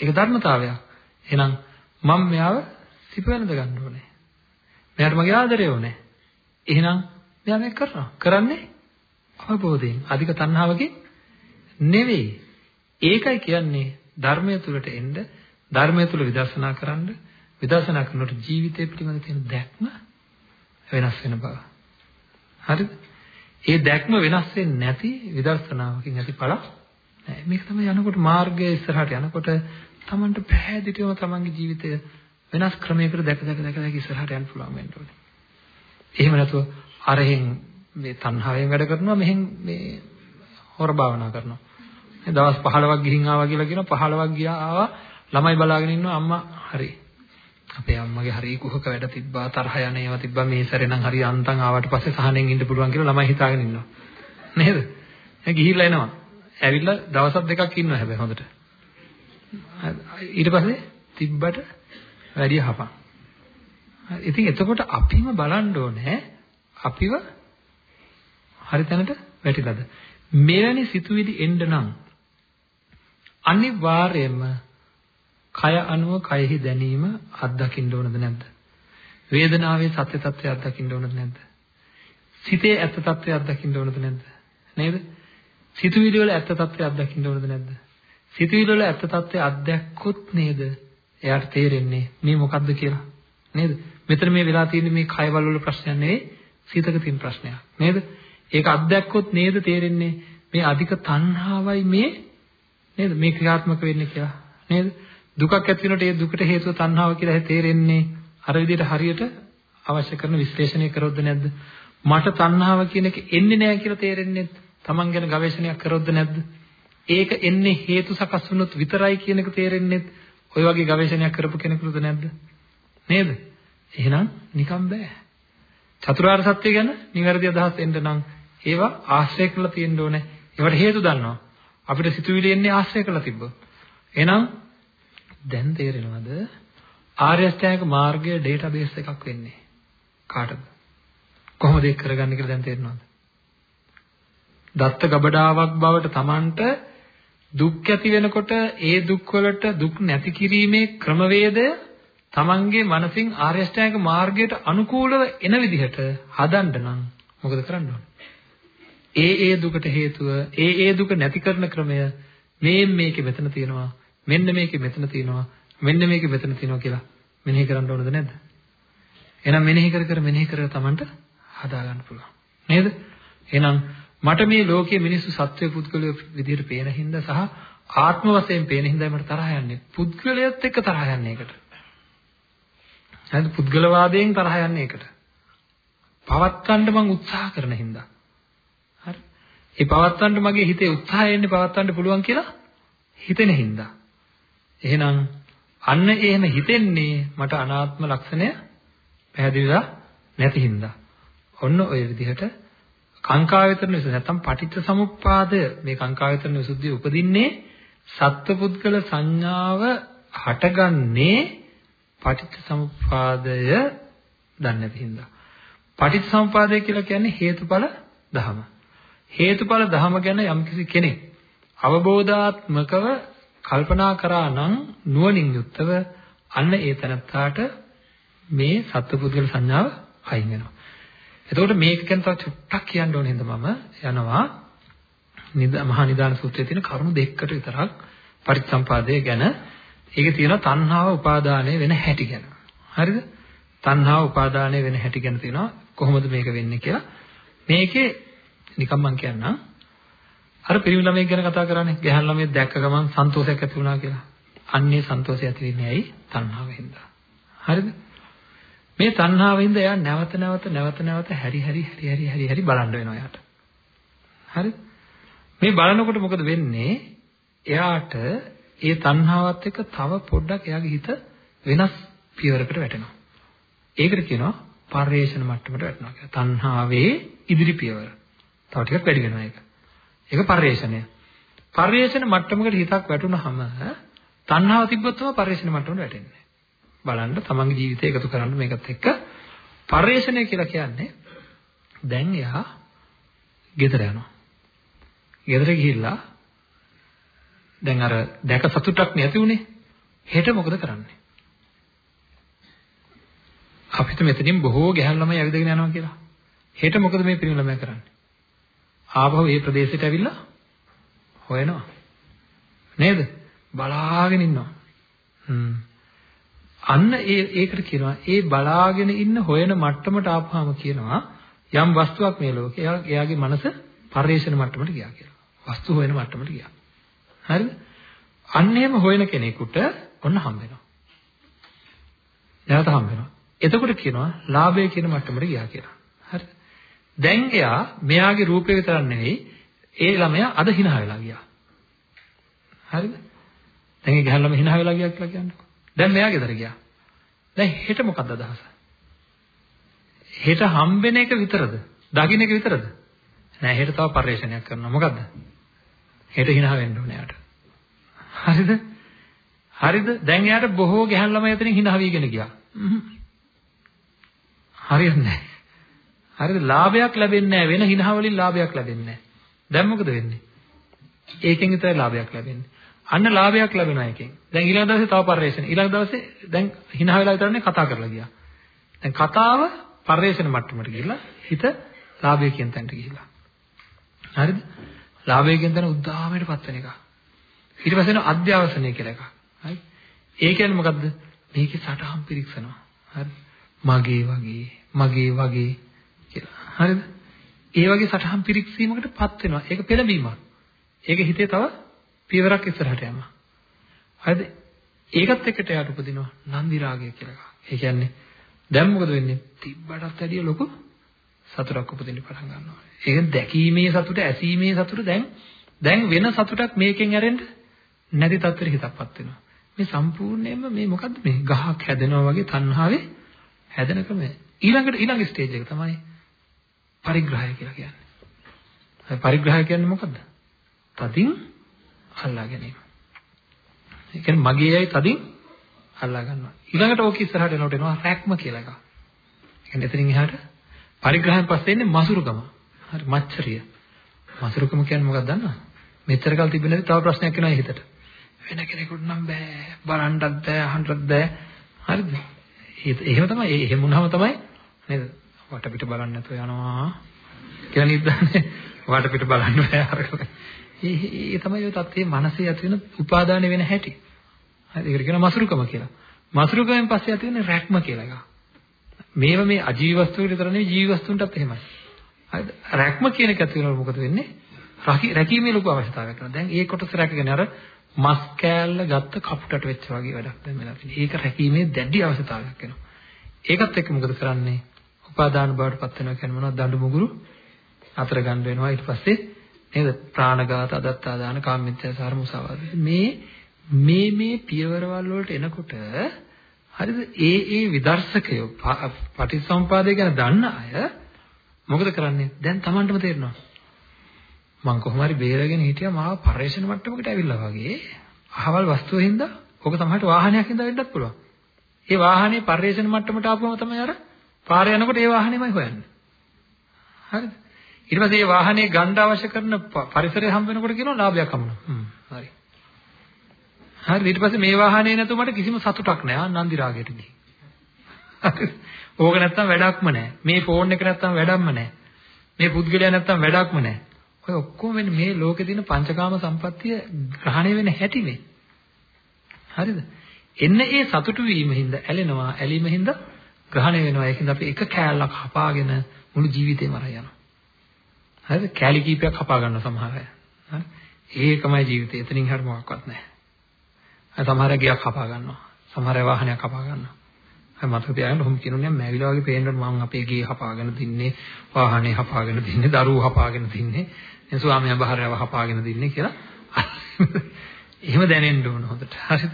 ඒක ධර්මතාවයක්. එහෙනම් මම මෙයාව සිප වෙනද ගන්න ඕනේ. මෙයාට මගේ ආදරය ඕනේ. එහෙනම් මෙයා මේක කරනවා. කරන්නේ අවබෝධයෙන් අධික තණ්හාවකින් නෙවෙයි. ඒකයි කියන්නේ ධර්මය තුලට එන්න ධර්මය තුල විදර්ශනා කරන්න විදර්ශනා කරනකොට ජීවිතය පිළිබඳ තියෙන දැක්ම වෙනස් වෙන බව. හරිද? ඒ දැක්ම වෙනස් වෙන්නේ නැති විදර්ශනාවකින් ඇති පළක් නෑ. මේක තමයි යනකොට මාර්ගයේ ඉස්සරහට යනකොට Tamanට පැහැදිලිවම Tamanගේ ජීවිතය වෙනස් ක්‍රමයකට දැක දැක දැක දැක ඉස්සරහට යන්න පුළුවන් වෙන්න ඕනේ. එහෙම නැතුව අරහෙන් මේ තණ්හාවෙන් වැඩ කරනවා මෙහෙන් මේ හොර භාවනා කරනවා. මේ දවස් 15ක් ගිහින් ආවා කියලා කියනවා 15ක් ගියා ආවා ළමයි බලාගෙන ඉන්නවා අම්මා හරි. අපේ අම්මගේ හරි කුහක වැඩ තිබ්බා තරහ යන ඒවා තිබ්බා මේ සැරේ නම් හරි අන්තම් ආවට පස්සේ සහනෙන් ඉන්න පුළුවන් කියලා ළමයි හිතාගෙන ඉන්නවා. නේද? ඒ ගිහිල්ලා එනවා. ඇවිල්ලා දවසක් දෙකක් ඉන්නවා හැබැයි හොඳට. ඊට පස්සේ තිබ්බට වැඩි හපන්. ඉතින් එතකොට අපිම බලන්න ඕනේ අපිව හරි තැනට වැටිලාද? මෙවැනි සිතුවිලි එන්න නම් අනිවාර්යයෙන්ම කය අනුව කයෙහි දැනීම අත්දකින්න ඕනද නැද්ද? වේදනාවේ සත්‍ය తත්වය අත්දකින්න ඕනද නැද්ද? සිතේ ඇත්ත తත්වය අත්දකින්න ඕනද නැද්ද? නේද? සිතුවිලි වල ඇත්ත తත්වය අත්දකින්න ඕනද නැද්ද? සිතුවිලි වල ඇත්ත తත්වය අත්දැක්කොත් නේද එයාට තේරෙන්නේ මේ මොකද්ද කියලා. නේද? මෙතන මේ වෙලා තියෙන්නේ මේ කයවල වල ප්‍රශ්නයක් නෙවෙයි සිතක තියෙන ප්‍රශ්නයක්. නේද? ඒක අත්දැක්කොත් නේද තේරෙන්නේ මේ අධික තණ්හාවයි මේ නේද මේ ක්‍රියාත්මක වෙන්නේ කියලා. නේද? දුකක් ඇති වෙනකොට ඒ දුකට හේතුව තණ්හාව කියලා තේරෙන්නේ අර විදිහට හරියට අවශ්‍ය කරන විශ්ලේෂණය කරොත්ද නැද්ද? මට තණ්හාව කියන එක එන්නේ නැහැ කියලා තේරෙන්නේ තමන් ගැන ගවේෂණයක් කරොත්ද නැද්ද? ඒක එන්නේ හේතු සකස් වුණොත් විතරයි කියන එක තේරෙන්නේ ඔය වගේ ගවේෂණයක් කරපු කෙනෙකුට නැද්ද? නේද? එහෙනම් නිකම් බෑ. චතුරාර්ය සත්‍ය ගැන නිවැරදි අදහස් එන්න නම් ඒවා ආශ්‍රය කරලා තියෙන්න ඕනේ. ඒවට හේතු දන්නවා. අපිට සිතුවිලි එන්නේ ආශ්‍රය කරලා තිබ්බොත්. එහෙනම් දැන් තේරෙනවද? ආර්ය අෂ්ටාංගික මාර්ගයේ ඩේටාබේස් එකක් වෙන්නේ. කාටද? කොහොමද ඒක කරගන්නේ කියලා දැන් තේරෙනවද? දත්ත ගබඩාවක් බවට Tamanට දුක් ඇති වෙනකොට ඒ දුක් වලට දුක් නැති කිරීමේ ක්‍රමවේදය Tamanගේ මනසින් ආර්ය අෂ්ටාංගික මාර්ගයට අනුකූලව එන විදිහට හදන්න නම් මොකද කරන්න ඕන? ඒ ඒ දුකට හේතුව ඒ ඒ දුක නැති කරන ක්‍රමය මේ මේකේ මෙතන තියෙනවා මෙන්න මේකේ මෙතන තියෙනවා මෙන්න මේකේ මෙතන තියෙනවා කියලා මෙනෙහි කරන්න ඕනද නැද්ද? එහෙනම් මෙනෙහි කර කර මෙනෙහි කර තමන්ට හදා ගන්න පුළුවන්. නේද? එහෙනම් මට මේ ලෝකයේ මිනිස්සු සත්‍ය පුද්ගලයෝ විදිහට පේන හින්දා සහ ආත්ම වශයෙන් පේන හින්දා මට තරහ යන්නේ. පුද්ගලයාත් එක්ක තරහ යන්නේ ඒකට. හරිද? පුද්ගලවාදයෙන් තරහ යන්නේ ඒකට. පවත්වන්න මං උත්සාහ කරන හින්දා. හරි. ඒ පවත්වන්න මගේ හිතේ උත්සාහය එන්නේ පවත්වන්න පුළුවන් කියලා හිතෙන හින්දා. එහෙනම් අන්න එහෙම හිතෙන්නේ මට අනාත්ම ලක්ෂණය පැහැදිලිලා නැති හින්දා. ඔන්න ඔය විදිහට කාංකායතන විසුද්ධිය නැත්නම් පටිච්ච සමුප්පාදය මේ කාංකායතන විසුද්ධිය උපදින්නේ සත්පුද්ගල සංඥාව හටගන්නේ පටිච්ච සමුප්පාදය දන්නේ නැති හින්දා. පටිච්ච සමුප්පාදය කියලා කියන්නේ හේතුඵල ධම. හේතුඵල ධම ගැන යම්කිසි කෙනෙක් අවබෝධාත්මකව කල්පනා කරා නම් නුවණින් යුක්තව අන්න ඒ තනත්තාට මේ සත්පුද්ගල සංඥාව අයින් වෙනවා. එතකොට මේක ගැන තව චුට්ටක් කියන්න ඕනේ හින්දා මම යනවා මහා නිදාන සූත්‍රයේ තියෙන කරුණු දෙකකට විතරක් පරිසම්පාදයේ ගැන ඒකේ තියෙනවා තණ්හාව උපාදානය වෙන හැටි ගැන. හරිද? තණ්හාව උපාදානය වෙන හැටි ගැන තියෙනවා කොහොමද මේක වෙන්නේ කියලා. මේකේ නිකම් මම කියන්නම් අර පිරිමි ළමයෙක් ගැන කතා කරන්නේ. ගැහැණු ළමයෙක් දැක්ක ගමන් සන්තෝෂයක් ඇති වුණා කියලා. අන්නේ සන්තෝෂය ඇති වෙන්නේ ඇයි? තණ්හාවෙන් හින්දා. හරිද? මේ තණ්හාවෙන් හින්දා එයා නැවත නැවත නැවත නැවත හැරි හැරි හැරි හැරි හැරි හැරි බලන්න වෙනවා එයාට. හරිද? මේ බලනකොට මොකද වෙන්නේ? එයාට ඒ තණ්හාවත් එක්ක තව පොඩ්ඩක් එයාගේ හිත වෙනස් පියවරකට වැටෙනවා. ඒකට කියනවා පරිේශන මට්ටමට වැටෙනවා කියලා. තණ්හාවේ ඉදිරි පියවර. තව ටිකක් වැඩි වෙනවා ඒක. ඒක පරිේශනය. පරිේශන මට්ටමකට හිතක් වැටුනහම තණ්හාව තිබ්බොත් තමයි පරිේශන මට්ටමට වැටෙන්නේ. බලන්න තමන්ගේ ජීවිතය එකතු කරන්න මේකත් එක්ක පරිේශනය කියලා කියන්නේ දැන් එයා ගෙදර යනවා. ගෙදර ගිහිල්ලා දැන් අර දැක සතුටක් නැති උනේ. හෙට මොකද කරන්නේ? අපිට මෙතනින් බොහෝ ගැහැණු ළමයි ඇවිදගෙන යනවා කියලා. හෙට මොකද මේ පිරිමි ළමයා කරන්නේ? ආපහු මේ ප්‍රදේශයට ඇවිල්ලා හොයනවා. නේද? බලාගෙන ඉන්නවා. හ්ම්. අන්න ඒ ඒකට කියනවා ඒ බලාගෙන ඉන්න හොයන මට්ටමට ආපුවාම කියනවා යම් වස්තුවක් මේ ලෝකේ එයාගේ මනස පරිේශන මට්ටමට ගියා කියලා. වස්තු හොයන මට්ටමට ගියා. හරිද? අන්න එහෙම හොයන කෙනෙකුට ඔන්න හම්බ වෙනවා. නැවත හම්බ වෙනවා. එතකොට කියනවා ලාභය කියන මට්ටමට ගියා කියලා. හරිද? දැන් එයා මෙයාගේ රූපේ විතරක් නෙවෙයි ඒ ළමයා අද hina වෙලා ගියා. හරිද? දැන් ඒ ගහන ළමයා hina වෙලා ගියා කියලා කියන්නේ. දැන් මෙයා ගෙදර ගියා. දැන් හෙට මොකක්ද අදහස? හෙට හම්බෙන එක විතරද? දකින්න එක විතරද? නෑ හෙට තව පරිශ්‍රණයක් කරනවා. මොකද්ද? හෙට hina වෙන්න ඕනේ යාට. හරිද? හරිද? දැන් යාට බොහෝ ගැහන් ළමයි අතරින් hina වීගෙන ගියා. හරියන්නේ නැහැ. හරිද? ලාභයක් ලැබෙන්නේ නැහැ. වෙන hina වලින් ලාභයක් ලැබෙන්නේ නැහැ. දැන් මොකද වෙන්නේ? ඒකෙන් විතරයි ලාභයක් ලැබෙන්නේ. අන්න ලාභයක් ලැබෙනවා එකෙන්. දැන් ඊළඟ දවසේ තව පරිශ්‍රණ. ඊළඟ දවසේ දැන් hina වෙලා විතරනේ කතා කරලා ගියා. දැන් කතාව පරිශ්‍රණ මට්ටමට ගිහිල්ලා හිත ලාභය කියන තැනට ගිහිල්ලා. හරිද? ලාභය කියන තැන උද්දාමයටපත් වෙන එක. ඊට පස්සේ එන අධ්‍යාවසනය කියලා එකක්. හරි? ඒ කියන්නේ මොකද්ද? මේකේ සටහන් පිරික්සනවා. හරි? මගේ වගේ, මගේ වගේ කියලා. හරිද? ඒ වගේ සටහන් පිරික්සීමකටපත් වෙනවා. ඒක පෙළඹීමක්. ඒක හිතේ තව පියවරක් ඉස්සරහට යනවා. හරිද? ඒකත් එක්කට යාට උපදිනවා නන්දි රාගය කියලා එකක්. ඒ කියන්නේ දැන් මොකද වෙන්නේ? තිබ්බටත් වැඩිය ලොකු සතුටක් උපදින්න පටන් ගන්නවා. ඒක දැකීමේ සතුට, ඇසීමේ සතුට දැන් දැන් වෙන සතුටක් මේකෙන් ඇරෙන්න නැති තත්ත්වෙට හිතක්පත් වෙනවා. මේ සම්පූර්ණයෙන්ම මේ මොකද්ද මේ ගහක් හැදෙනවා වගේ තණ්හාවේ හැදෙන ක්‍රමය. ඊළඟට ඊළඟ ස්ටේජ් එක තමයි පරිග්‍රහය කියලා කියන්නේ. පරිග්‍රහය කියන්නේ මොකද්ද? තදින් අල්ලා ගැනීම. ඒ කියන්නේ මගේයි තදින් අල්ලා ගන්නවා. ඊළඟට ඕක ඉස්සරහට එනකොට එනවා රැක්ම කියලා එකක්. ඒ කියන්නේ එතනින් එහාට පරිග්‍රහයෙන් පස්සේ එන්නේ මසුරුකම. හරි මච්චරිය. මසුරුකම කියන්නේ මොකක්ද දන්නවද? මෙච්චර කල් තිබෙන්නේ තව ප්‍රශ්නයක් එනවා හිතට. වෙන කෙනෙකුට නම් බෑ, බලන්නත් බෑ, අහන්නත් බෑ. හරිද? එහෙම තමයි. එහෙම වුණාම තමයි නේද? වටපිට බලන්න නැතුව යනවා කියලා නිද්දානේ. වටපිට බලන්න බෑ අරකට. ඒ තමයි ඔය තත්ත්වයේ මනසේ ඇති වෙන උපාදාන වෙන හැටි. හරි ඒකට කියනවා මසුරුකම කියලා. මසුරුකමෙන් පස්සේ ඇති වෙන රැක්ම කියලා එකක්. මේව මේ අජීව වස්තු වල විතර නෙවෙයි ජීව වස්තුන්ටත් එහෙමයි. හරිද? රැක්ම කියන එක ඇති වෙනකොට මොකද වෙන්නේ? රැකීමේ ලොකු අවශ්‍යතාවයක් කරනවා. දැන් ඒ කොටස රැකගෙන අර මස් කෑල්ල ගත්ත කපුටට වෙච්ච වගේ වැඩක් දැන් වෙලා තියෙනවා. ඒක රැකීමේ දැඩි අවශ්‍යතාවයක් වෙනවා. ඒකත් එක්ක මොකද කරන්නේ? උපාදාන බවට පත් වෙනවා කියන්නේ මොනවද? දඬු මුගුරු අතර ගන්න වෙනවා. ඊට පස්සේ නේද? ප්‍රාණඝාත, අදත්තාදාන, කාමමිත්‍යාචාර, මුසාවාද. මේ මේ මේ පියවරවල් වලට එනකොට හරිද? ඒ ඒ විදර්ශකය පටිසම්පාදය ගැන දන්න අය මොකද කරන්නේ? දැන් Tamanටම තේරෙනවා. මං කොහොම හරි බේරගෙන හිටියා මාව පරිශ්‍රණ මට්ටමකට ඇවිල්ලා වගේ. අහවල් වස්තුව හින්දා ඔක තමයි වාහනයක් හින්දා වෙන්නත් පුළුවන්. ඒ වාහනේ පරිශ්‍රණ මට්ටමට ආපුවම තමයි අර පාරේ යනකොට ඒ වාහනේමයි හොයන්නේ. හරිද? ඊට පස්සේ මේ වාහනේ ගන්න අවශ්‍ය කරන පරිසරය හම්බ වෙනකොට කියනවා ලාභයක් හම්බුනා. හ්ම් හරි. හරි ඊට පස්සේ මේ වාහනේ නැතුව මට කිසිම සතුටක් නැහැ. නන්දි රාගයට ගිහින්. ඕක නැත්තම් වැඩක්ම නැහැ. මේ ෆෝන් එක නැත්තම් වැඩක්ම නැහැ. මේ පුද්ගලයා නැත්තම් වැඩක්ම නැහැ. ඔය ඔක්කොම මේ ලෝකේ තියෙන පංචකාම සම්පත්තිය ග්‍රහණය වෙන හැටි මේ. හරිද? එන්න ඒ සතුටු වීම හින්දා ඇලෙනවා, ඇලීම හින්දා ග්‍රහණය වෙනවා. ඒකින්ද අපි එක කෑල්ලක් හපාගෙන මුළු ජීවිතේම අරන් යනවා. හරිද? කෑලි කීපයක් හපා ගන්න සමහර අය. හරි? ඒකමයි ජීවිතය. එතනින් හරිය මොකක්වත් නැහැ. අය සමහර ගියක් කපා ගන්නවා. සමහර වාහනයක් කපා ගන්නවා. අය මතක තියාගන්න ඔහොම කියනෝනේ මැවිලා වගේ පේනකොට මම අපේ ගේ හපාගෙන දින්නේ, වාහනේ හපාගෙන දින්නේ, දරුවෝ හපාගෙන දින්නේ, එන් ස්වාමියා බහරව හපාගෙන දින්නේ කියලා. එහෙම දැනෙන්න ඕන හොඳට. හරිද?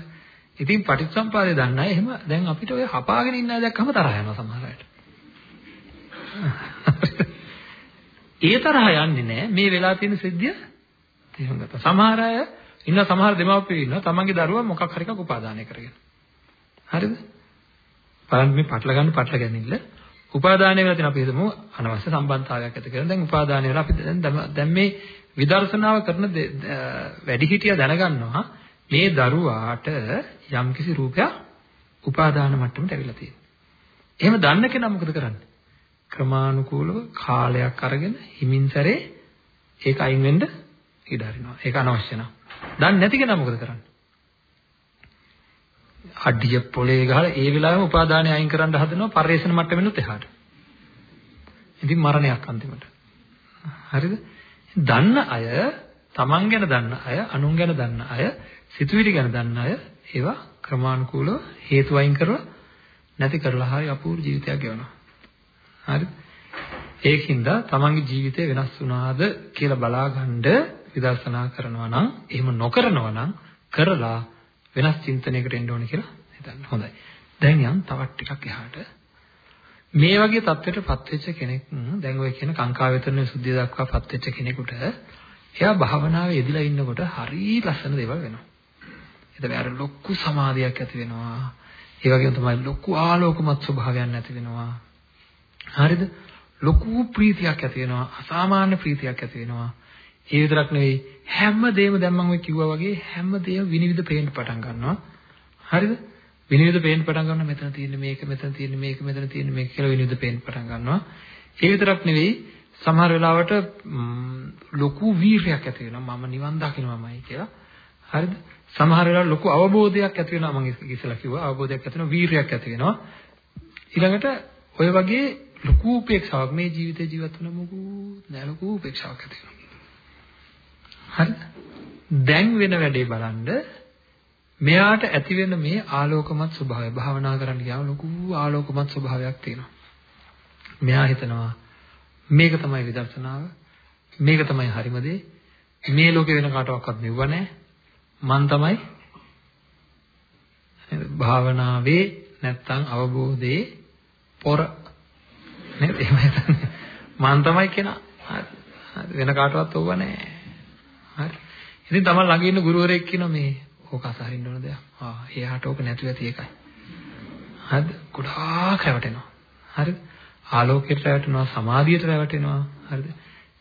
ඉතින් පටිච්චසම්පාදේ දන්න අය එහෙම දැන් අපිට ඔය හපාගෙන ඉන්න අය දැක්කම තරහ යනවා සමහර අයට. ඒ තරහ යන්නේ නැහැ මේ වෙලා තියෙන සිද්ධිය තේරුම් ගත්තා. සමහර අය ඉන්න සමහර දෙමාපියෝ ඉන්නවා තමන්ගේ දරුවා මොකක් හරි එකක් උපාදානය කරගෙන. හරිද? බලන්න මේ පටල ගන්න පටල ගැනීමල උපාදානය වෙලා තියෙන අපි හිතමු අනවශ්‍ය සම්බන්ධතාවයක් ඇති කරන දැන් උපාදානය වෙලා අපි දැන් මේ විදර්ශනාව කරන වැඩිහිටියා දැනගන්නවා මේ දරුවාට යම්කිසි රූපයක් උපාදාන මට්ටමට ඇවිල්ලා තියෙනවා. එහෙම දන්න කෙනා මොකද කරන්නේ? ක්‍රමානුකූලව කාලයක් අරගෙන හිමින් සැරේ ඒක අයින් වෙන්න ඉඩ හරිනවා. ඒක අනවශ්‍ය නැහැ. දන්නේ නැති කෙනා මොකද කරන්නේ? අඩිය පොලේ ගහලා ඒ වෙලාවෙම උපාදානය අයින් කරන්න හදනවා පරිේශන මට්ටමෙනුත් එහාට. ඉතින් මරණයක් අන්තිමට. හරිද? දන්න අය, Taman ගැන දන්න අය, අනුන් ගැන දන්න අය, සිතුවිලි ගැන දන්න අය ඒවා ක්‍රමානුකූලව හේතු අයින් කරලා නැති කරලා හරි අපූර්ව ජීවිතයක් ගෙවනවා. හරිද? ඒකින්ද තමන්ගේ ජීවිතය වෙනස් වුණාද කියලා බලාගන්න විදර්ශනා කරනවා නම් එහෙම නොකරනවා නම් කරලා වෙනස් චින්තනයකට එන්න ඕනේ කියලා හිතන්න. හොඳයි. දැන් යම් තවත් ටිකක් එහාට මේ වගේ தත්වයකටපත් වෙච්ච කෙනෙක් දැන් ඔය කියන කාංකා වේතන සුද්ධිය දක්වාපත් වෙච්ච කෙනෙකුට එයා භාවනාවේ යෙදලා ඉන්නකොට හරි ලස්සන දේවල් වෙනවා. එතකොට අර ලොකු සමාධියක් ඇති වෙනවා. ඒ වගේම තමයි ලොකු ආලෝකමත් ස්වභාවයක් ඇති වෙනවා. හරිද? ලොකු ප්‍රීතියක් ඇති වෙනවා. අසාමාන්‍ය ප්‍රීතියක් ඇති වෙනවා. ඒ විතරක් නෙවෙයි හැම දෙයක්ම දැන් මම ඔය කිව්වා වගේ හැම දෙයක්ම විනිවිද පේන්න පටන් ගන්නවා. හරිද? විනිවිද පේන්න පටන් ගන්නවා මෙතන තියෙන මේක මෙතන තියෙන මේක මෙතන තියෙන මේක කියලා විනිවිද පේන්න පටන් ගන්නවා. ඒ විතරක් නෙවෙයි සමහර වෙලාවට ලොකු වීරයක් ඇති වෙනවා මම නිවන් දකින්නමයි කියලා. හරිද? සමහර වෙලාවට ලොකු අවබෝධයක් ඇති වෙනවා මම ඉස්සෙල්ලා කිව්වා අවබෝධයක් ඇති වෙනවා වීරයක් ඇති වෙනවා. ඊළඟට ඔය වගේ ලොකු උපේක්ෂාවක් මේ ජීවිතේ ජීවත් වෙන මොකුත් නෑ ලොකු උපේක්ෂාවක් ඇති වෙනවා. හරිද? දැන් වෙන වැඩේ බලන්න මෙයාට ඇති වෙන මේ ආලෝකමත් ස්වභාවය භාවනා කරන්න ගියාම ලොකු ආලෝකමත් ස්වභාවයක් තියෙනවා. මෙයා හිතනවා මේක තමයි විදර්ශනාව. මේක තමයි හරිම දේ. මේ ලෝකේ වෙන කාටවත් මෙව්ව නැහැ. මන් තමයි භාවනාවේ නැත්තම් අවබෝධයේ පොර නේද එහෙම හිතන්නේ මන් තමයි කෙනා හරි වෙන කාටවත් ඕව නැහැ හරි. ඉතින් තමයි ළඟ ඉන්න ගුරුවරයෙක් කියනවා මේ ඕක අසහරින්න ඕන දෙයක්. ආ එයාට ඕක නැතුව ඇති එකයි. හරිද? ගොඩාක් රැවටෙනවා. හරිද? ආලෝකයට රැවටෙනවා, සමාධියට රැවටෙනවා. හරිද?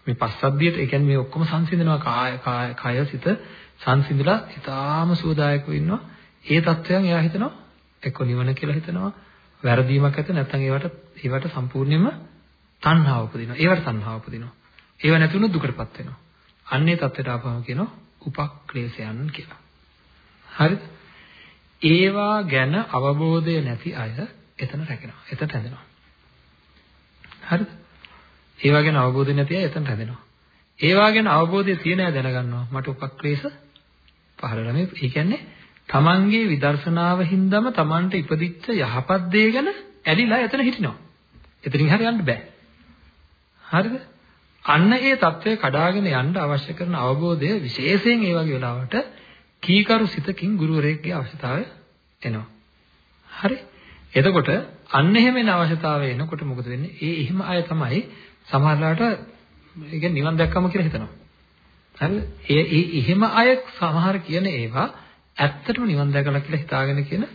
මේ පස්සද්ධියට ඒ කියන්නේ මේ ඔක්කොම සංසිඳනවා කාය කාය කය සිත සංසිඳලා ඊටාම සුවදායකව ඉන්නවා. ඒ தත්වයන් එයා හිතනවා එක්ක නිවන කියලා හිතනවා. වැරදීමක් ඇත නැත්නම් ඒවට ඒවට සම්පූර්ණයෙන්ම තණ්හාව උපදිනවා. ඒවට තණ්හාව උපදිනවා. ඒව නැතුණු දුකටපත් වෙනවා. අන්නේ தත්ත්වයට ආපම කියනවා උපක්ලේශයන් කියලා. හරිද? ඒවා ගැන අවබෝධය නැති අය එතන රැකෙනවා. එතන රැඳෙනවා. හරිද? ඒවා ගැන අවබෝධය නැති අය එතන රැඳෙනවා. ඒවා ගැන අවබෝධය තියෙන අය දැනගන්නවා මට උපක්ලේශ පහළලා මේ ඒ කියන්නේ තමන්ගේ විදර්ශනාව හින්දාම තමන්ට ඉපදිච්ච යහපත් දේ ගැන ඇලිලා එතන හිටිනවා. එතනින් හරිය යන්න බෑ. හරිද? අන්න ඒ தත්වය කඩාගෙන යන්න අවශ්‍ය කරන අවබෝධය විශේෂයෙන් ඒ වගේ වෙලාවට කීකරු සිතකින් ගුරුවරයෙක්ගේ අවශ්‍යතාවය එනවා. හරි? එතකොට අන්න එහෙම එන අවශ්‍යතාවය එනකොට මොකද වෙන්නේ? ඒ එහෙම අය තමයි සමහරලාට ඒ කියන්නේ නිවන් දැක්කම කියලා හිතනවා. හරිද? ඒ ඒ එහෙම අය සමහර කියන ඒවා ඇත්තටම නිවන් දැකලා කියලා හිතාගෙන කියන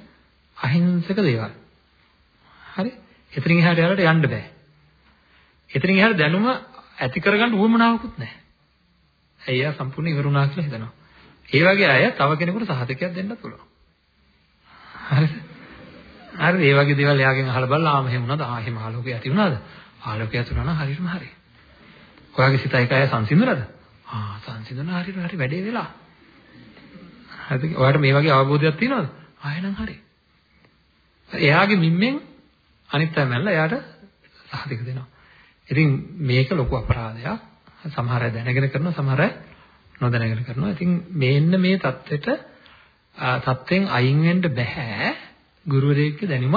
අහිංසක දේවල්. හරි? එතනින් එහාට යාලට යන්න බෑ. එතනින් එහාට දැනුම ඇති කරගන්න උවමනාවකුත් නැහැ. ඇයි යා සම්පූර්ණ ඉවරුණා කියලා හිතනවා. ඒ වගේ අය තව කෙනෙකුට සහතිකයක් දෙන්න පුළුවන්. හරිද? හරිද? ඒ වගේ දේවල් එයාගෙන් අහලා බලලා ආම එහෙම වුණාද? ආ එහෙම ආලෝකය ඇති වුණාද? ආලෝකය ඇති වුණා නම් හරියටම හරි. ඔයාගේ සිත එකය සංසිඳුණාද? ආ සංසිඳුණා හරියට හරි වැඩේ වෙලා. හරිද? ඔයාලට මේ වගේ අවබෝධයක් තියෙනවද? ආයෙනම් හරි. එයාගේ මිම්මෙන් අනිත් අය මැල්ල එයාට සහතික දෙනවා. ඉතින් මේක ලොකු අපරාධයක්. සමහර අය දැනගෙන කරනවා සමහර අය නොදැනගෙන කරනවා. ඉතින් මේන්න මේ தත්වෙට தත්වෙන් අයින් වෙන්න බෑ ගුරුවරයෙක්ගේ දැනුම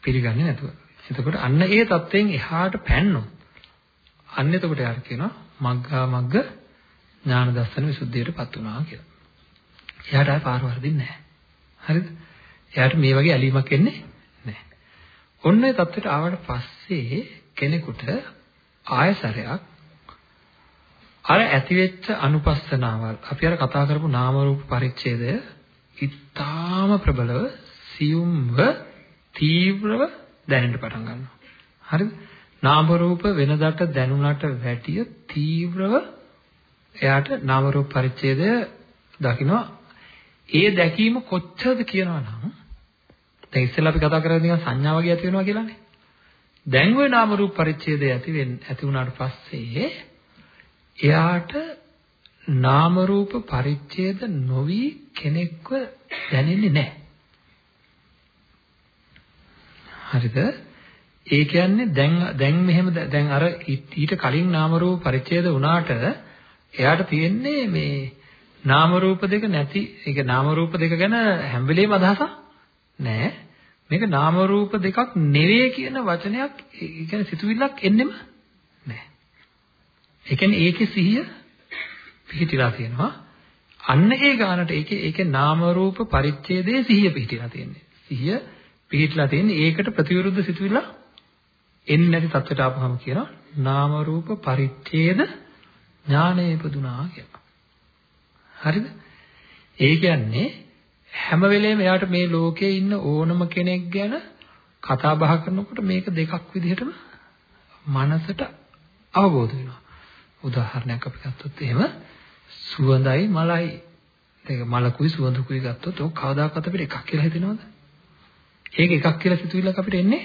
පිළිගන්නේ නැතුව. එතකොට අන්න ඒ தත්වෙන් එහාට පැන්නොත් අන්න එතකොට යාර කියනවා මග්ගා මග්ග ඥාන දර්ශන විසුද්ධියටපත් වුණා කියලා. එයාට ආය පාර වර්ධින්නේ නැහැ. හරිද? එයාට මේ වගේ ඇලීමක් එන්නේ නැහැ. ඔන්න ඒ தත්වෙට ආවට පස්සේ කෙනෙකුට ආයසරයක් අර ඇතිවෙච්ච අනුපස්සනාවල් අපි අර කතා කරපු නාම රූප පරිච්ඡේදය ඉතාම ප්‍රබලව සියුම්ව තීව්‍රව දැනෙන්න පටන් ගන්නවා. හරිද? නාම රූප වෙනදාට දැනුණට වැඩිය තීව්‍රව එයාට නාම රූප පරිච්ඡේදය දකිනවා. ඒ දැකීම කොච්චරද කියනවා නම් දැන් ඉස්සෙල්ලා අපි කතා කරලා නිකන් සංඥා වගේ ඇති වෙනවා කියලානේ. දැන් ওই නාම රූප පරිච්ඡේදය ඇති වෙන ඇති වුණාට පස්සේ එයාට නාම රූප පරිච්ඡේද නොවි කෙනෙක්ව දැනෙන්නේ නැහැ. හරිද? ඒ කියන්නේ දැන් දැන් මෙහෙම දැන් අර ඊට කලින් නාම රූප පරිච්ඡේද වුණාට එයාට තියෙන්නේ මේ නාම රූප දෙක නැති ඒක නාම රූප දෙක ගැන හැම වෙලේම අදහසක් නැහැ. මේක නාම රූප දෙකක් නෙවෙයි කියන වචනයක් ඒ කියන්නේ සිතුවිල්ලක් එන්නෙම නැහැ. ඒ කියන්නේ ඒකේ සිහිය පිහිටිලා තියෙනවා. අන්න ඒ ගානට ඒකේ ඒකේ නාම රූප පරිච්ඡේදයේ සිහිය පිහිටිලා තියෙන්නේ. සිහිය පිහිටලා තියෙන්නේ ඒකට ප්‍රතිවිරුද්ධ සිතුවිල්ල එන්නේ නැති තත්ත්වයට ආපුවම කියනවා නාම රූප පරිච්ඡේද ඥානය ඉපදුනා කියලා. හරිද? ඒ කියන්නේ හැම වෙලේම එයාට මේ ලෝකේ ඉන්න ඕනම කෙනෙක් ගැන කතා බහ කරනකොට මේක දෙකක් විදිහටම මනසට අවබෝධ වෙනවා. උදාහරණයක් අපි ගත්තොත් එහෙම සුවඳයි මලයි දෙක මලකුයි සුවඳකුයි ගත්තොත් ඔක කවදාකවත් අපිට එකක් කියලා හිතෙනවද? ඒක එකක් කියලා සිතුවිල්ලක් අපිට එන්නේ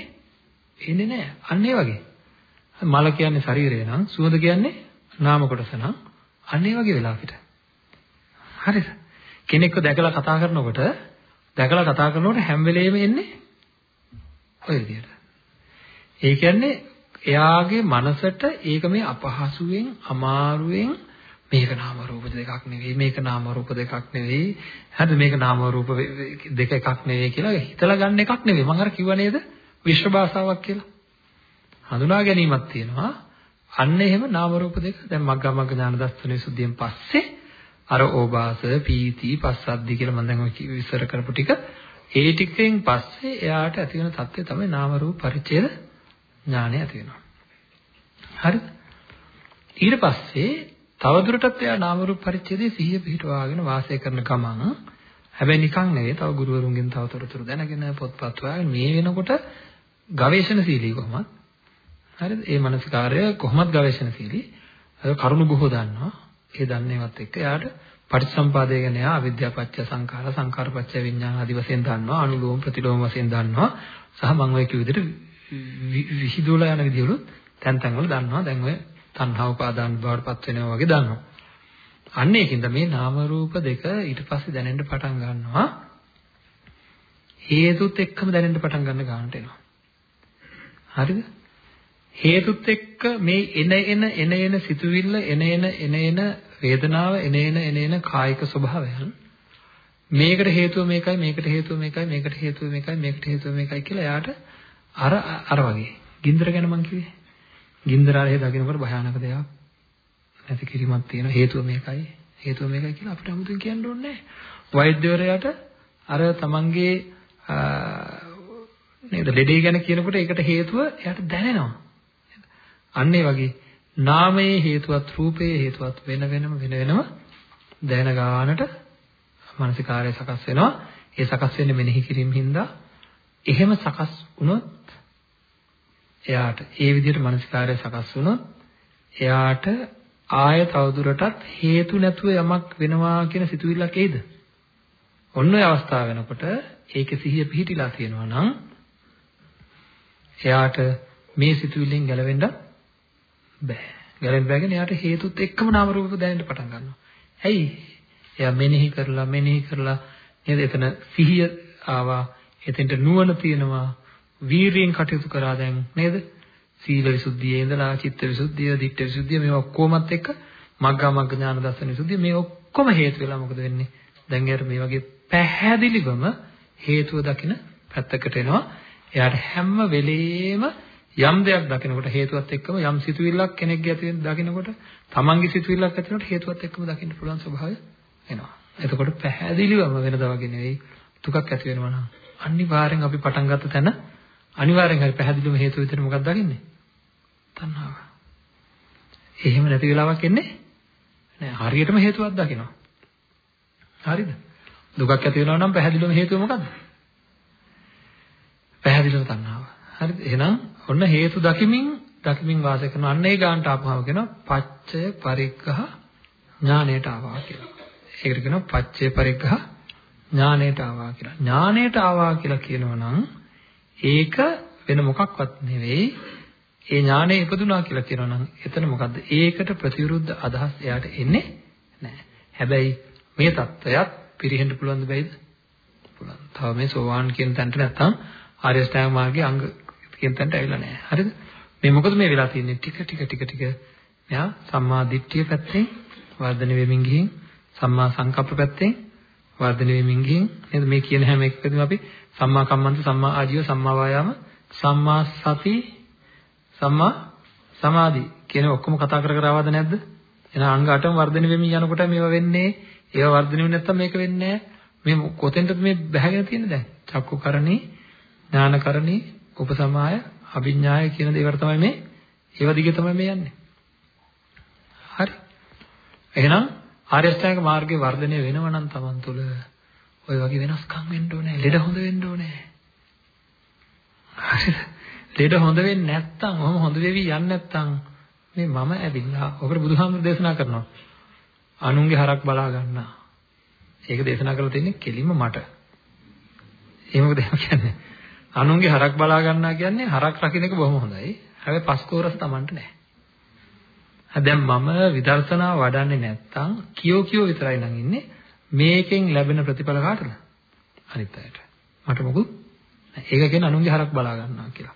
එන්නේ නැහැ. අන්න ඒ වගේ. මල කියන්නේ ශරීරය නම් සුවඳ කියන්නේ නාම කොටස නම් අන්න ඒ වගේ වෙලා අපිට. හරිද? කෙනෙක්ව දැකලා කතා කරනකොට දැකලා කතා කරනකොට හැම වෙලෙම එන්නේ ඔය විදිහට. ඒ කියන්නේ එයාගේ මනසට ඒක මේ අපහසුයෙන් අමාරුවෙන් මේක නාම රූප දෙකක් නෙවෙයි මේක නාම රූප දෙකක් නෙවෙයි. හරිද? මේක නාම රූප දෙක එකක් නෙවෙයි කියලා හිතලා ගන්න එකක් නෙවෙයි. මම අර කිව්වා නේද? විශ්ව භාෂාවක් කියලා. හඳුනා ගැනීමක් තියෙනවා. අන්න එහෙම නාම රූප දෙක. දැන් මග්ගා මග්ග ඥාන දර්ශනයේ සුද්ධියෙන් පස්සේ අර ඕබාස පීති පස්සද්දි කියලා මම දැන් ඔය විස්තර කරපු ටික. ඒ ටිකෙන් පස්සේ එයාට ඇති වෙන தත්ත්වය තමයි නාම රූප පරිච්ඡේද ඥානය ඇති වෙනවා. හරිද ඊට පස්සේ තවදුරටත් එයා නාම රූප පරිච්ඡේදයේ සිහිය පිහිටවාගෙන වාසය කරන ගමන් හැබැයි නිකන් නෙවෙයි තව ගුරුවරුන්ගෙන් තව තොරතුරු දැනගෙන පොත්පත් හොයාගෙන මේ වෙනකොට ගවේෂණශීලී කොහොමද හරිද? ඒ මානසිකාර්ය කොහොමද ගවේෂණශීලී. කරුණු බොහෝ දන්නවා. ඒ දන්නේවත් එක්ක. එයාට පටිච්චසම්පාදය ගැන එයා අවිද්‍යාපච්චය සංඛාර සංඛාරපච්චය විඥාන ආදි වශයෙන් දන්නවා අනුලෝම ප්‍රතිලෝම වශයෙන් දන්නවා. සහ මම ඔය කිව් විදිහට විහිදුවලා යන විදිහවලුත් තැන් තැන් වල දන්නවා. දැන් ඔය තණ්හා උපාදාන බවටපත් වෙනවා වගේ දන්නවා. අන්න ඒකින්ද මේ නාම රූප දෙක ඊට පස්සේ දැනෙන්න පටන් ගන්නවා. හේතුත් එක්කම දැනෙන්න පටන් ගන්න ගන්නට එනවා. හරිද? හේතුත් එක්ක මේ එන එන එන එන සිතුවිල්ල එන එන එන එන වේදනාව එන එන එන එන කායික ස්වභාවයන්. මේකට හේතුව මේකයි මේකට හේතුව මේකයි මේකට හේතුව මේකයි මේකට හේතුව මේකයි කියලා එයාට අර අර වගේ. ගින්දර ගැන මං කිව්වේ. ගින්දර ආරේ දකින්නකොට භයානක දෙයක් නැති කිරීමක් තියෙන හේතුව මේකයි හේතුව මේකයි කියලා අපිට 아무තෙන් කියන්න ඕනේ නැහැ. වෛද්‍යවරයාට අර තමන්ගේ නේද ලෙඩේ ගැන කියනකොට ඒකට හේතුව එයාට දැනෙනවා. අන්න ඒ වගේ. නාමයේ හේතුවත් රූපයේ හේතුවත් වෙන වෙනම වෙන වෙනම දැන ගන්නට මානසිකාරය සකස් වෙනවා. ඒ සකස් වෙන්නේ මෙනෙහි කිරීම හින්දා එහෙම සකස් වුණොත් එයාට ඒ විදිහට මානසිකාරය සකස් වුණොත් එයාට ආය තවදුරටත් හේතු නැතුව යමක් වෙනවා කියන සිතුවිල්ලක් එයිද? ඔන්න ඔය අවස්ථාව වෙනකොට ඒකේ සිහිය පිහිටිලා තියෙනවා නම් එයාට මේ සිතුවිල්ලෙන් ගැලවෙන්න බෑ. ගැලෙන්න බෑගෙන එයාට හේතුත් එක්කම නාම රූප දැනෙන්න පටන් ගන්නවා. ඇයි? එයා මෙනෙහි කරලා මෙනෙහි කරලා නේද එතන සිහිය ආවා. එතෙන්ට නුවණ තියෙනවා. වීරියෙන් කටයුතු කරා දැන් නේද? සීල විසුද්ධියේ ඉඳලා චිත්ත විසුද්ධිය, ධිට්ඨ විසුද්ධිය මේවා ඔක්කොමත් එක්ක මග්ගා මග්ග ඥාන දර්ශන විසුද්ධිය මේ ඔක්කොම හේතු වෙලා මොකද වෙන්නේ? දැන් යාර මේ වගේ පැහැදිලිවම හේතුව දකින පැත්තකට එනවා. එයාට හැම වෙලෙම යම් දෙයක් දකිනකොට හේතුවත් එක්කම යම් සිතුවිල්ලක් කෙනෙක්ගේ ඇති වෙන දකිනකොට තමන්ගේ සිතුවිල්ලක් ඇති වෙනකොට හේතුවත් එක්කම දකින්න පුළුවන් ස්වභාවය එනවා. එතකොට පැහැදිලිවම වෙනදා වගේ නෙවෙයි දුකක් ඇති වෙනවා නම් අනිවාර්යෙන් අපි පටන් ගත්ත තැන අනිවාර්යෙන් හරි පැහැදිලිවම හේතු විදිහට මොකක්ද දකින්නේ? තණ්හාව. එහෙම නැති වෙලාවක් එන්නේ නෑ. හරියටම හේතුවක් දකිනවා. හරිද? දුකක් ඇති වෙනවා නම් පැහැදිලිවම හේතුව මොකද්ද? පැහැදිලිව තණ්හාව. හරිද? එහෙනම් ඔන්න හේතු දකිමින් දකිමින් වාසය කරනවා. අන්න ඒ ගානට ආපුවම කියනවා පච්චය පරිග්ගහ ඥාණයට ආවා කියලා. ඒකට කියනවා පච්චය පරිග්ගහ ඥාණයට ආවා කියලා. ඥාණයට ආවා කියලා කියනවා නම් ඒක වෙන මොකක්වත් නෙවෙයි. ඒ ඥාණය ඉපදුනා කියලා කියනවා නම් එතන මොකද්ද? ඒකට ප්‍රතිවිරුද්ධ අදහස් එයාට එන්නේ නැහැ. හැබැයි මේ தත්වයක් පිරිහෙන්න පුළුවන්ද බැයිද? පුළුවන්. තව මේ සෝවාන් කියන තැනට නැත්තම් ආර්ය ශ්‍රාවක මාර්ගයේ අංග කියන තැනට ඇවිල්ලා නැහැ. හරිද? මේ මොකද මේ වෙලා තියෙන්නේ ටික ටික ටික ටික මෙයා සම්මා දිට්ඨිය පැත්තෙන් වර්ධනය වෙමින් ගිහින් සම්මා සංකප්ප පැත්තෙන් වර්ධනය වෙමින් ගිහින් නේද මේ කියන හැම එකකදීම අපි සම්මා කම්මන්ත සම්මා ආජීව සම්මා වායාම සම්මා සති සම්මා සමාධි කියන ඔක්කොම කතා කර කර ආවද නැද්ද? එහෙනම් අංග 8ම වර්ධනය වෙමින් යනකොට මේවා වෙන්නේ ඒවා වර්ධනය වෙන්නේ නැත්නම් මේක වෙන්නේ නැහැ. මේ කොතෙන්ද මේ බැහැගෙන තියෙන්නේ දැන්? චක්කුකරණී, ඥානකරණී, උපසමාය, අභිඥාය කියන දේවල් තමයි මේ ඒව දිගේ තමයි මේ යන්නේ. හරි. එහෙනම් ආර්ය අෂ්ටාංග මාර්ගයේ වර්ධනය වෙනව නම් Taman තුල ওই වගේ වෙනස්කම් වෙන්න ඕනේ. ලෙඩ හොඳ වෙන්න ඕනේ. හරිද? ලෙඩ හොඳ වෙන්නේ නැත්තම්, ඔහොම හොඳ වෙවි යන්නේ නැත්තම් මේ මම ඇවිල්ලා ඔකට බුදුහාමුදුරු දේශනා කරනවා. අනුන්ගේ හරක් බලා ගන්නා. ඒක දේශනා කරලා තියෙන්නේ කෙලින්ම මට. ඒ මොකද එහෙම කියන්නේ? අනුන්ගේ හරක් බලා ගන්නා කියන්නේ හරක් රකින්න එක බොහොම හොඳයි. හැබැයි පස්කෝරස් Tamanට නැහැ. දැන් මම විදර්ශනා වඩන්නේ නැත්තම් කියෝ කියෝ විතරයි නම් ඉන්නේ. මේකෙන් ලැබෙන ප්‍රතිඵල කාටද? අනිත් අයට. මට මොකුත් ඒක කියන්නේ අනුන්ගේ හරක් බලා ගන්නවා කියලා.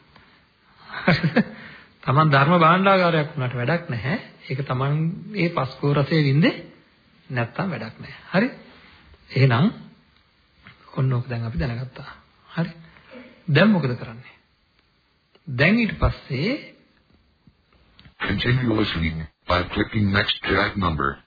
Taman ධර්ම භාණ්ඩාගාරයක් වුණාට වැඩක් නැහැ. ඒක Taman ඒ පස්කෝ රසයේ වින්දේ නැත්තම් වැඩක් නැහැ. හරි? එහෙනම් ඔන්න ඕක දැන් අපි දැනගත්තා. හරි? දැන් මොකද කරන්නේ? දැන් ඊට පස්සේ Continue listening by clicking next track number.